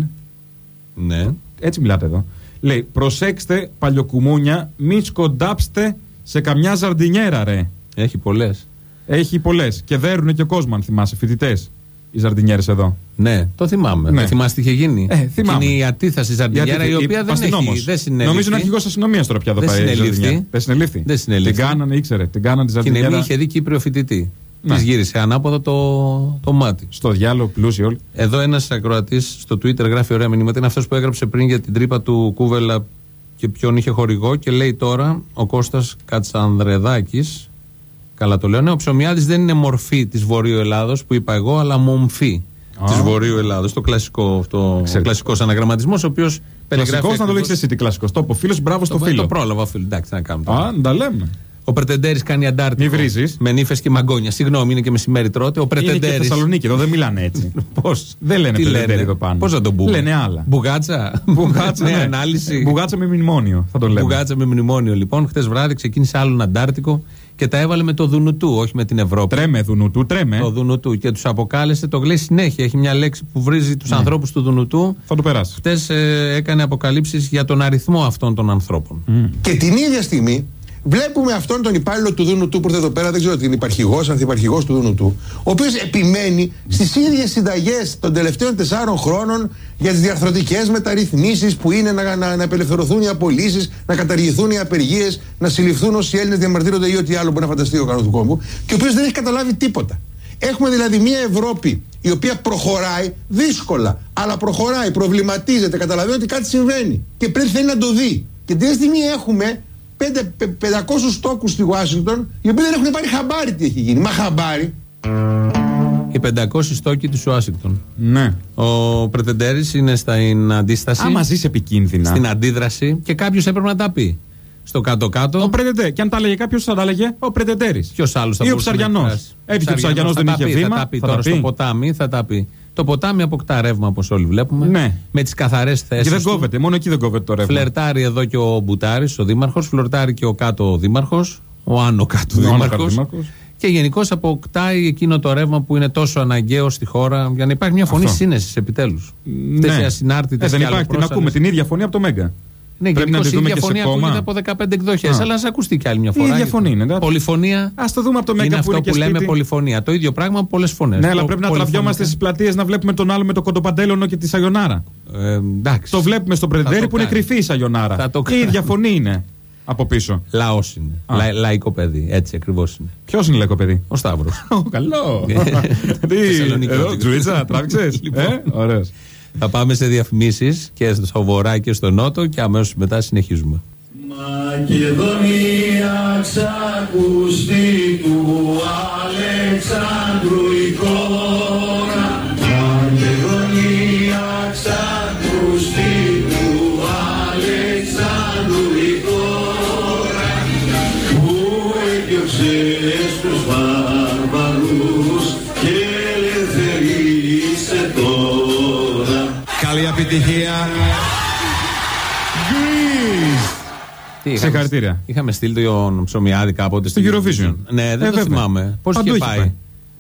Ναι. Έτσι μιλάτε εδώ. Λέει προσέξτε παλιοκουμούνια, μην σκοντάψτε σε καμιά ζαρντινιέρα, ρε. Έχει πολλές. Έχει πολλές. Και δέρουν και κόσμος, αν θυμάσαι, φοιτητές. Οι ζαρντινιέρες εδώ. Ναι, το θυμάμαι. Ναι. Δεν θυμάσαι τι είχε γίνει; Ε, θυμάμαι. Είναι η αντίθαση Ζαρντινιέρα, η Γιατί- οποία δεν, Παστινόμος. έχει, δεν συνελήφθη. Νομίζω είναι αρχηγός αστυνομίας τώρα πια εδώ Δεν πέρα. η συνελήφθη. Ζαρντινιέρα. Δεν συνελήφθη. Δεν συνελήφθη. Την κάνανε, ήξερε. Την κάνανε τη Και είναι ζαρντινιέρα. είχε δει Κύπριο φοιτητή. Ναι. Της γύρισε ανάποδα το, το μάτι. Στο διάλογο πλούσιο όλοι. Εδώ ένας ακροατής στο Twitter γράφει ωραία μηνύματα. Είναι αυτός που έγραψε πριν για την τρύπα του Κούβελα και ποιον είχε χορηγό. Και λέει τώρα ο Κώστας Κατσανδρεδάκης. Καλά το λέω. Ναι, ο Ψωμιάδης δεν είναι μορφή της Βορείου Ελλάδος που είπα εγώ, αλλά μομφή της Βορείου Ελλάδος. Το κλασικό, αυτό, ο κλασικός αναγραμματισμός, ο οποίος περιγράφει. Κλασικός να το ακριβώς- λέξει εσύ τι κλασικός. Το πω φίλος, μπράβο στο το, φίλο. το πρόλαβα, φίλο. Εντάξει, να κάνουμε. τώρα. Α, τα λέμε. Ο Πρετεντέρης κάνει αντάρτικο. Μη βρίζεις. Με νύφες και μαγκόνια. Συγγνώμη, είναι και μεσημέρι τρώτε. Ο Είναι και Πρετεντέρη. Θεσσαλονίκη, εδώ δεν μιλάνε έτσι. Πώς; Δεν λένε Πρετεντέρη εδώ πάνω. Πώς να τον πούμε; Λένε άλλα. Μπουγάτσα; Μπουγάτσα, Ναι, ναι. ανάλυση. Μπουγάτσα με μνημόνιο, θα το λέμε. Μπουγάτσα με μνημόνιο λοιπόν. Χτε βράδυ ξεκίνησε άλλον Αντάρτικο και τα έβαλε με το Δουνουτού, όχι με την Ευρώπη. Τρέμε Δουνουτού, τρέμε. Το Δουνουτού. Και τους αποκάλεσε, το λέει συνέχεια. Έχει μια λέξη που βρίζει τους ανθρώπους του Δουνουτού. Θα το περάσει. Χτε έκανε αποκαλύψεις για τον αριθμό αυτών των ανθρώπων. Και την ίδια στιγμή βλέπουμε αυτόν τον υπάλληλο του Δούνου του που ήρθε εδώ πέρα, δεν ξέρω τι είναι υπαρχηγό, ανθυπαρχηγό του Δούνου του, ο οποίος επιμένει στις ίδιες συνταγές των τελευταίων τεσσάρων χρόνων για τις διαρθρωτικές μεταρρυθμίσεις που είναι να, να, να απελευθερωθούν οι απολύσεις, να καταργηθούν οι απεργίες, να συλληφθούν όσοι Έλληνες διαμαρτύρονται ή ό,τι άλλο μπορεί να φανταστεί ο κανό του κόμπου, και ο οποίος δεν έχει καταλάβει τίποτα. Έχουμε δηλαδή μια Ευρώπη η οποία προχωράει δύσκολα, αλλά προχωράει, προβληματίζεται, καταλαβαίνει ότι κάτι συμβαίνει και πρέπει θέλει να το δει. Και την ίδια στιγμή έχουμε πέντε- πε- 500 τόκου στη Ουάσιγκτον, οι οποίοι δεν έχουν πάρει χαμπάρι τι έχει γίνει. Μα χαμπάρι. Οι 500 στόκοι του Ουάσιγκτον. Ναι. Ο Πρετεντέρης είναι στην αντίσταση. Άμα ζεις επικίνδυνα. Στην αντίδραση και κάποιος έπρεπε να τα πει. Στο κάτω-κάτω. Ο Πρετεντέ. Και αν τα έλεγε κάποιος, θα τα έλεγε ο Πρετεντέρη. Ποιος άλλος θα Ή ο μπορούσε να Ψαριανός. εκφράσει. Έτσι και ο Ψαριανός Ψαριανός δεν θα είχε τα πει, βήμα. Θα τα πει θα τώρα τα στο πει. ποτάμι, θα τα πει. Το ποτάμι αποκτά ρεύμα όπως όλοι βλέπουμε. Ναι. Με τις καθαρές θέσεις. Και δεν κόβεται. Μόνο εκεί δεν κόβεται το ρεύμα. Φλερτάρει εδώ και ο Μπουτάρης, ο Δήμαρχος. Φλερτάρει και ο κάτω Δήμαρχος. Ο άνω κάτω Ο άνω Δήμαρχο. κάτω δήμαρχος. Και γενικώς αποκτάει εκείνο το ρεύμα που είναι τόσο αναγκαίο στη χώρα για να υπάρχει μια φωνή Αυτό. συνένεση επιτέλους. Ναι. Αυτέ οι ασυνάρτητε Ε, δεν υπάρχει. Την ακούμε την ίδια φωνή από το Μέγκα. Ναι, Πρέπει να γενικώς τη η δούμε ίδια και σε φωνή κόμμα. ακούγεται από 15 εκδοχέ. Α. Αλλά α ακουστεί κι άλλη μια Η φορά. ίδια φωνή είναι, εντάξει. Πολυφωνία. Α το δούμε από το Μέγκα Είναι που αυτό είναι και που λέμε σπίτι. πολυφωνία. Το ίδιο πράγμα πολλές φωνές. Ναι, αλλά πρέπει να τραβιόμαστε στις πλατείες να βλέπουμε τον άλλο με το κοντοπαντέλονο και τη Σαγιονάρα. Ε, εντάξει. Το βλέπουμε στον Πρεντέρη το που είναι κάνει. κρυφή η Σαγιονάρα. Θα το Η κάνει. ίδια φωνή είναι από πίσω. Λαός είναι. Α. Λα, λαϊκό παιδί. Έτσι ακριβώς είναι. Ποιος είναι λαϊκό παιδί; Ο Σταύρος. Ω, Καλό. Τι, Θεσσαλονίκη εδώ, οδηγός. Τζουίτσα, τράβηξες. Λοιπόν. Ε, ωραίος. Θα πάμε σε διαφημίσεις και στο βορρά και στο νότο και αμέσως μετά συνεχίζουμε. Μακεδονία ξακουστή του Αλεξάνδρου Τι, είχαμε- Συγχαρητήρια. Είχαμε στείλει τον ψωμιάδη κάποτε Στο Eurovision. Ναι, δεν Ε, το βέβαια. θυμάμαι. Πώς Παντού είχε είχε πάει;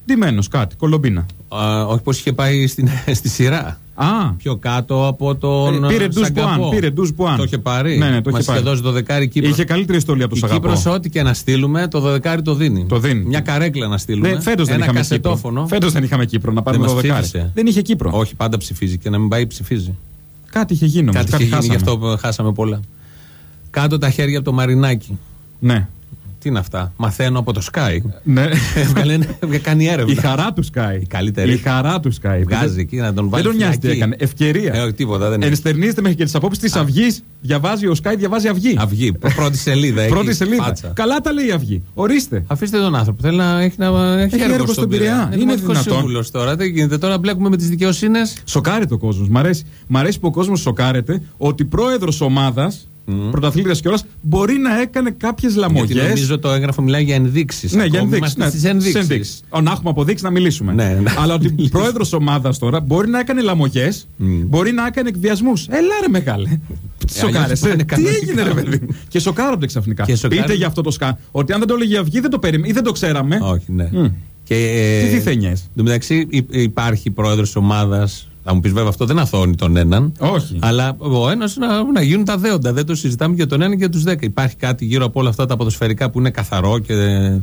Ντυμένος κάτι, κολομπίνα. Α, όχι, πώς είχε πάει στην, στη σειρά; Α, Πιο κάτω από τον. Ε, πήρε ε, ντους Σαγκαπό. Μπουάν, πήρε ντους Μπουάν. Το είχε πάρει; Ναι, ναι, το είχε Μας πάρει. δώσει το δεκάρι Κύπρο. είχε καλύτερη στολή από το Η Σαγαπό. Κύπρος ό,τι και να στείλουμε, το δεκάρι το δίνει. Το δίνει. Μια καρέκλα να στείλουμε. Ναι, φέτος δεν ένα είχαμε κασετόφωνο. Κύπρο. Φέτος δεν είχαμε Κύπρο να πάρουμε Δεν το μας δεκάρι. ψήφισε. Δεν είχε Κύπρο. Όχι, πάντα ψηφίζει και να μην πάει ψηφίζει. Κάτι είχε γίνει όμως, Κάτι είχε γίνει, χάσαμε. γι' αυτό που χάσαμε πολλά. Κάτω τα χέρια από το μαρινάκι. Ναι. Τι είναι αυτά; Μαθαίνω από το Sky. ναι. Έβγαλε, κάνει έρευνα. Η χαρά του Sky. Η καλύτερη. Η χαρά του Sky. Βγάζει εκεί να τον βάλει. Δεν τον νοιάζει τι φυλακή. έκανε. Ευκαιρία. Ε, όχι, τίποτα δεν είναι. Ενστερνίζεται μέχρι και τις απόψεις της Αυγής. Διαβάζει ο Sky, διαβάζει Αυγή. Αυγή. Πρώτη σελίδα. εκεί, Πρώτη σελίδα. φάτσα. Καλά τα λέει η Αυγή. Ορίστε. Αφήστε τον άνθρωπο. Θέλει να έχει, να, έχει, Έχει έργο στον Πειραιά. Είναι Είναι δημοτικό δυνατόν. σύμβουλο τώρα. Δεν γίνεται. Τώρα μπλέκουμε με τις δικαιοσύνες. Σοκάρεται ο κόσμος. Μ' αρέσει. Μ' αρέσει που ο κόσμος σοκάρεται ότι πρόεδρος ομάδας, mm. πρωταθλήτριας κιόλας, μπορεί να έκανε κάποιες Γιατί λαμογές. νομίζω το έγγραφο μιλάει για ενδείξεις. Ναι, για ενδείξεις. Ναι, Στις στις ενδείξεις. ενδείξεις. Ο, Να έχουμε αποδείξει να μιλήσουμε. Ναι, ναι. Αλλά ότι πρόεδρος ομάδας τώρα μπορεί να έκανε λαμογές, μπορεί να έκανε εκβιασμούς. Έλα ρε μεγάλε. Σοκάρεσαι. πάνε Τι κανονικά. έγινε, ρε παιδί. μου. και σοκάρονται ξαφνικά. Και σοκάρονται. Πείτε για αυτό το σκά. Ότι αν δεν το έλεγε η Αυγή δεν το περίμενε ή δεν το ξέραμε. Όχι, ναι. Μμ. Και, ε, Τι διθενιές. Εν τω μεταξύ υ- υπάρχει πρόεδρος ομάδας. Θα μου πεις βέβαια αυτό δεν αθώνει τον έναν. Όχι. Αλλά ο ένας να, να γίνουν τα δέοντα. Δεν το συζητάμε για τον ένα και για τους δέκα. Υπάρχει κάτι γύρω από όλα αυτά τα ποδοσφαιρικά που είναι καθαρό και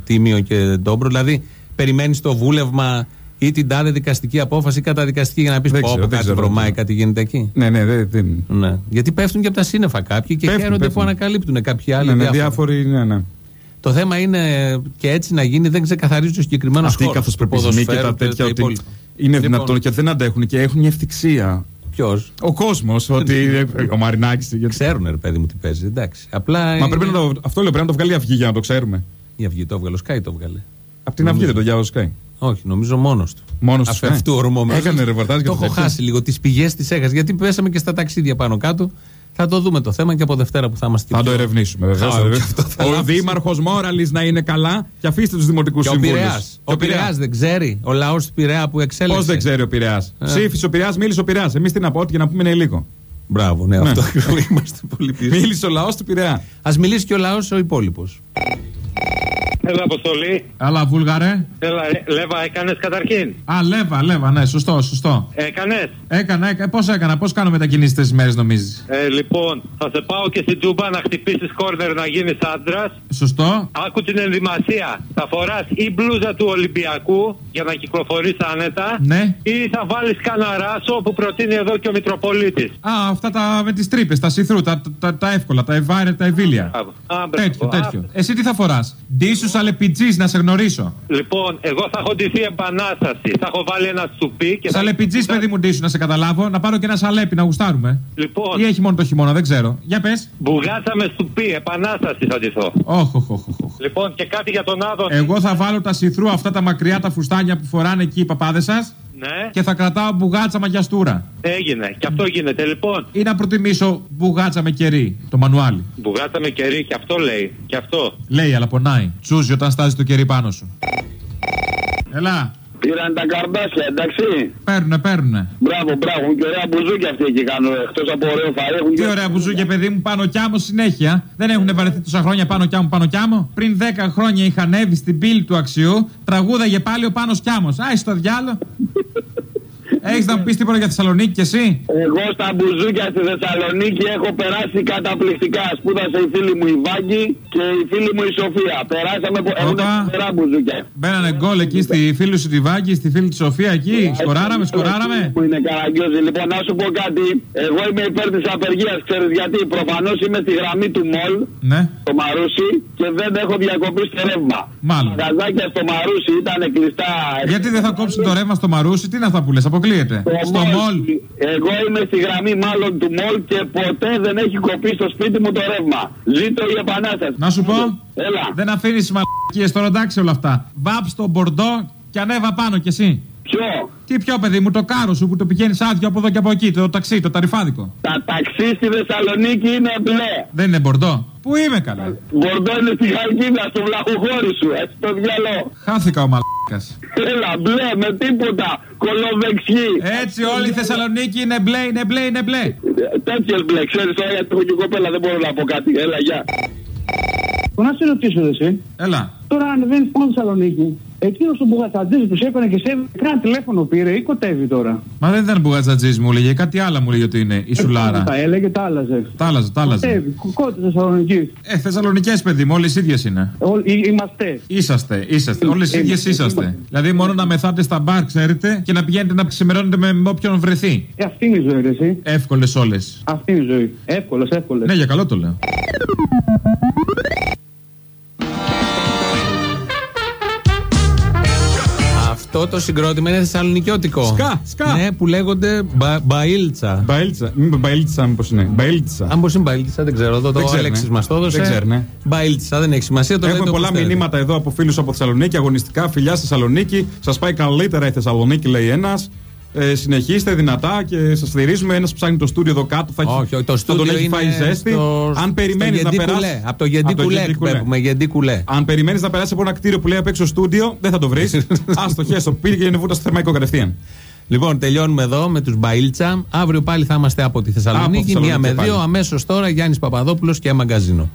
τίμιο και ντόμπρο. Δηλαδή, περιμένεις το βούλευμα ή την τάδε δικαστική απόφαση ή καταδικαστική για να πεις Δεν πω ξέρω, πω, δεν κάτι ξέρω. βρωμάει, κάτι γίνεται εκεί. Ναι, ναι, δεν. δεν- Ναι. Γιατί πέφτουν και από τα σύννεφα κάποιοι και Πέφτουν, χαίρονται πέφτουν. που ανακαλύπτουν κάποιοι άλλοι. Ναι, ναι, διάφορα. διάφοροι. Ναι, ναι. Το θέμα είναι και έτσι να γίνει, δεν ξεκαθαρίζει το συγκεκριμένος Αυτοί οι χώρο. καθοσπρεπισμοί και τα τέτοια ότι είναι Λοιπόν. δυνατόν και δεν αντέχουν και έχουν μια ευτυχία. Ποιος; Ο κόσμος ότι. ο Μαρινάκης. Γιατί... Ξέρουν, ρε παιδί μου, τι παίζει. Εντάξει. Απλά. Μα πρέπει να το, αυτό λέω, πρέπει να το βγάλει η Αυγή για να το ξέρουμε. Η Αυγή το έβγαλε, ο Σκάι το έβγαλε. Απ' την Αυγή δεν το διάβασε ο Sky. Όχι, νομίζω μόνος του. Μόνος του, Αφ' ε. αυτού ορμόμενο. Έκανε ρεπορτάζ για Το το έχω τέτοιο. χάσει λίγο. Τις πηγές τη έχασε. Γιατί πέσαμε και στα ταξίδια πάνω κάτω. Θα το δούμε το θέμα και από Δευτέρα που θα είμαστε. Θα το πιο- ερευνήσουμε βεβαίως. Α, και αυτό θα Ο λάβει. Δήμαρχος Μόραλης να είναι καλά και αφήστε τους δημοτικούς Και ο συμβούλους. Πειραιάς. Ο Πειραιάς δεν ξέρει. Ο λαός του Πειραιά που εξέλεξε. Πώς δεν ξέρει ο Πειραιάς. Ε. Ψήφισε ο Πειραιάς, μίλησε ο Πειραιάς. Εμείς τι να πω, ό,τι και να πούμε είναι υλικό. Μπράβο, ναι, Ναι. αυτό είμαστε πολύ πίσω. Μίλησε ο λαός του Πειραιά. Α μιλήσει και ο λαός ο υπόλοιπος. Έλα, Αποστολή. Αλλά βούλγαρε. Έλα, ε, Λέβα, έκανες καταρχήν. Α, λέβα, λέβα, ναι, σωστό, σωστό. Έκανες; Έκανα, έκα, πώς έκανα, πώς κάνω μετακινήσει τέσσερι μέρες νομίζεις; Ε, λοιπόν, θα σε πάω και στην Τζούμπα να χτυπήσεις κόρνερ να γίνεις άντρας. Σωστό. Άκου την ενδυμασία. Θα φοράς ή μπλούζα του Ολυμπιακού για να κυκλοφορείς άνετα. Ναι. Ή θα βάλεις κανένα ράσο που προτείνει εδώ και ο Μητροπολίτης. Α, αυτά τα με τις τρύπες, τα σιθρού, τα, τα, τα εύκολα, τα ευάρε, τα ευήλια. Α, μπράβο. Τέτοιο, Α, τέτοιο. Εσύ τι θα φοράς; Ντίσου αλεπιτζή να σε γνωρίσω. Λοιπόν, εγώ θα έχω ντυθεί επανάσταση. Θα έχω βάλει ένα σουπί και θα. Σαλεπιτζής, παιδί μου, ντύσου να σε καταλάβω. Να πάρω και ένα σαλέπι να γουστάρουμε. Λοιπόν, Ή έχει μόνο το χειμώνα, δεν ξέρω. Για πες. μπουγάτσα με σουπί, επανάσταση θα ντυθώ. Όχι, όχι, όχι. όχι. Λοιπόν, και κάτι για τον Άδωνη. Εγώ θα βάλω τα σιθρού αυτά τα μακριά τα φουστάνια που φοράνε εκεί οι παπάδες σας Ναι, και θα κρατάω μπουγάτσα μαγιαστούρα. έγινε. Και αυτό γίνεται. Λοιπόν, Ή να προτιμήσω μπουγάτσα με κερί, το μανουάλι. μπουγάτσα με κερί, και αυτό λέει. Και αυτό. Λέει, αλλά πονάει. Τσούζει όταν στάζει το κερί πάνω σου. Έλα, Πήραν τα καρδάσια, εντάξει. παίρνουνε, παίρνουνε. Μπράβο, μπράβο. Και ωραία μπουζούκια αυτοί εκεί κάνουν. Εκτός από ωραίο φαΐ έχουν Τι ωραία που ζουν παιδί μου πάνω κι άμμο συνέχεια. Δεν έχουν βαρεθεί τόσα χρόνια πάνω κι άμμο, πάνω κι άμμο. Πριν 10 χρόνια είχα ανέβει στην πύλη του αξιού, τραγούδαγε πάλι ο πάνω κι άμμος. Άι στο διάλο. Έχει να μου πει τίποτα για Θεσσαλονίκη κι εσύ. Εγώ στα μπουζούκια στη Θεσσαλονίκη έχω περάσει καταπληκτικά. Σπούδασε η φίλη μου η Βάγκη και η φίλη μου η Σοφία. Περάσαμε πο- έχουν φοβερά μπουζούκια. Μπαίνανε γκολ εκεί στη φίλη σου τη Βάγκη, στη φίλη τη Σοφία εκεί. Σκοράραμε, σκοράραμε. Που είναι καραγκιόζη. Λοιπόν, να σου πω κάτι. Εγώ είμαι υπέρ τη απεργία. Ξέρει γιατί. Προφανώ είμαι στη γραμμή του Μολ, Ναι. το Μαρούσι, και δεν έχω διακοπή στο ρεύμα. Μάλλον. Τα γαζάκια στο Μαρούσι ήταν κλειστά. Γιατί δεν θα κόψουν το ρεύμα στο Μαρούσι, τι είναι αυτά που λε, αποκλείεται. Στο μολ. Εγώ είμαι στη γραμμή μάλλον του Μολ και ποτέ δεν έχει κοπεί στο σπίτι μου το ρεύμα. Ζήτω η επανάσταση. Να σου πω, Έλα. δεν αφήνεις μαλακίες τώρα εντάξει όλα αυτά. Βάπ στο μπορντό και ανέβα πάνω κι εσύ. Ποιο; Τι πιο παιδί μου, το κάρο σου που το πηγαίνεις άδειο από εδώ και από εκεί, το ταξί, το ταρυφάδικο. Τα ταξί στη Θεσσαλονίκη είναι μπλε. Δεν είναι μπορντό. Πού είμαι καλά. Μπορντό είναι στη Χαλκίδα, στο βλαχοχώρι σου. Έτσι το διαλό. Χάθηκα ο μαλάκας. Έλα, μπλε με τίποτα. Κολοδεξί. Έτσι όλη η Θεσσαλονίκη είναι μπλε, είναι μπλε, είναι μπλε. Τέτοιες μπλε, ξέρεις τώρα γιατί έχω και κοπέλα, δεν μπορώ να πω κάτι. Έλα, γεια. Να σε ρωτήσω, ρε, εσύ. Έλα. Τώρα ανεβαίνει πάνω στη Θεσσαλονίκη. Εκείνο ο Μπουγατσαντζή που σε έπαιρνε και σε έβγαλε κάνα τηλέφωνο πήρε ή κοτεύει τώρα. Μα δεν ήταν μπουγατζατζή μου, έλεγε κάτι άλλο μου λέγε ότι είναι. Η Σουλάρα. Τα έλεγε, τα άλλαζε. Τα άλλαζε, τα άλλαζε. Κοτεύει, κότε Θεσσαλονίκη. Ε, Θεσσαλονικές παιδί μου, όλες ίδιες είναι. Είμαστε. Είσαστε, είσαστε. Όλες Ε, ίδιες ε, είσαστε. Δηλαδή μόνο να μεθάτε στα μπαρ, ξέρετε, και να πηγαίνετε να ξημερώνετε με όποιον βρεθεί. Ε, αυτή είναι η ζωή, ρε, εσύ. Εύκολες όλες. Αυτή είναι η ζωή. Εύκολες, εύκολες. Ναι, για καλό το λέω. Αυτό το συγκρότημα είναι θεσσαλονικιώτικο. Σκά, σκά. Ναι, που λέγονται μπα, Μπαίλτσα. Μπαίλτσα. Μην Μπαίλτσα, μήπως είναι. Μπαίλτσα. Αν μπορείς είναι Μπαίλτσα, δεν ξέρω. Εδώ το Δεν ξέρουν, Αλέξης ε. μας το έδωσε. Δεν ξέρουν, ε. Μπαίλτσα, δεν έχει σημασία. Το Έχουμε λέτε πολλά όπως θέλετε. μηνύματα εδώ από φίλους από Θεσσαλονίκη. Αγωνιστικά φιλιά στη Θεσσαλονίκη. Σας πάει καλύτερα η Θεσσαλονίκη, λέει ένας. Ε, συνεχίστε δυνατά και σας στηρίζουμε. Ένας ψάχνει το στούριο εδώ κάτω. Θα, έχει- Όχι, όχι, το θα τον στούντιο έχει είναι φάει ζέστη. στο- Αν περιμένεις στο να Γεντή περάσει. Κουλέ. Από το Γεντή Κουλέ εκπέμπουμε, Γεντή Κουλέ. Αν περιμένεις να περάσεις από ένα κτίριο που λέει απ' έξω στούντιο, δεν θα το βρεις. Α το χέσο. Πήγε και είναι βούτα στο θερμαϊκό κατευθείαν. Λοιπόν, τελειώνουμε εδώ με τους Μπαίλτσα. Αύριο πάλι θα είμαστε από τη Από Θεσσαλονίκη. Θεσσαλονίκη Μία με πάλι. δύο. Αμέσως τώρα Γιάννης Παπαδόπουλος και μαγκαζίνο.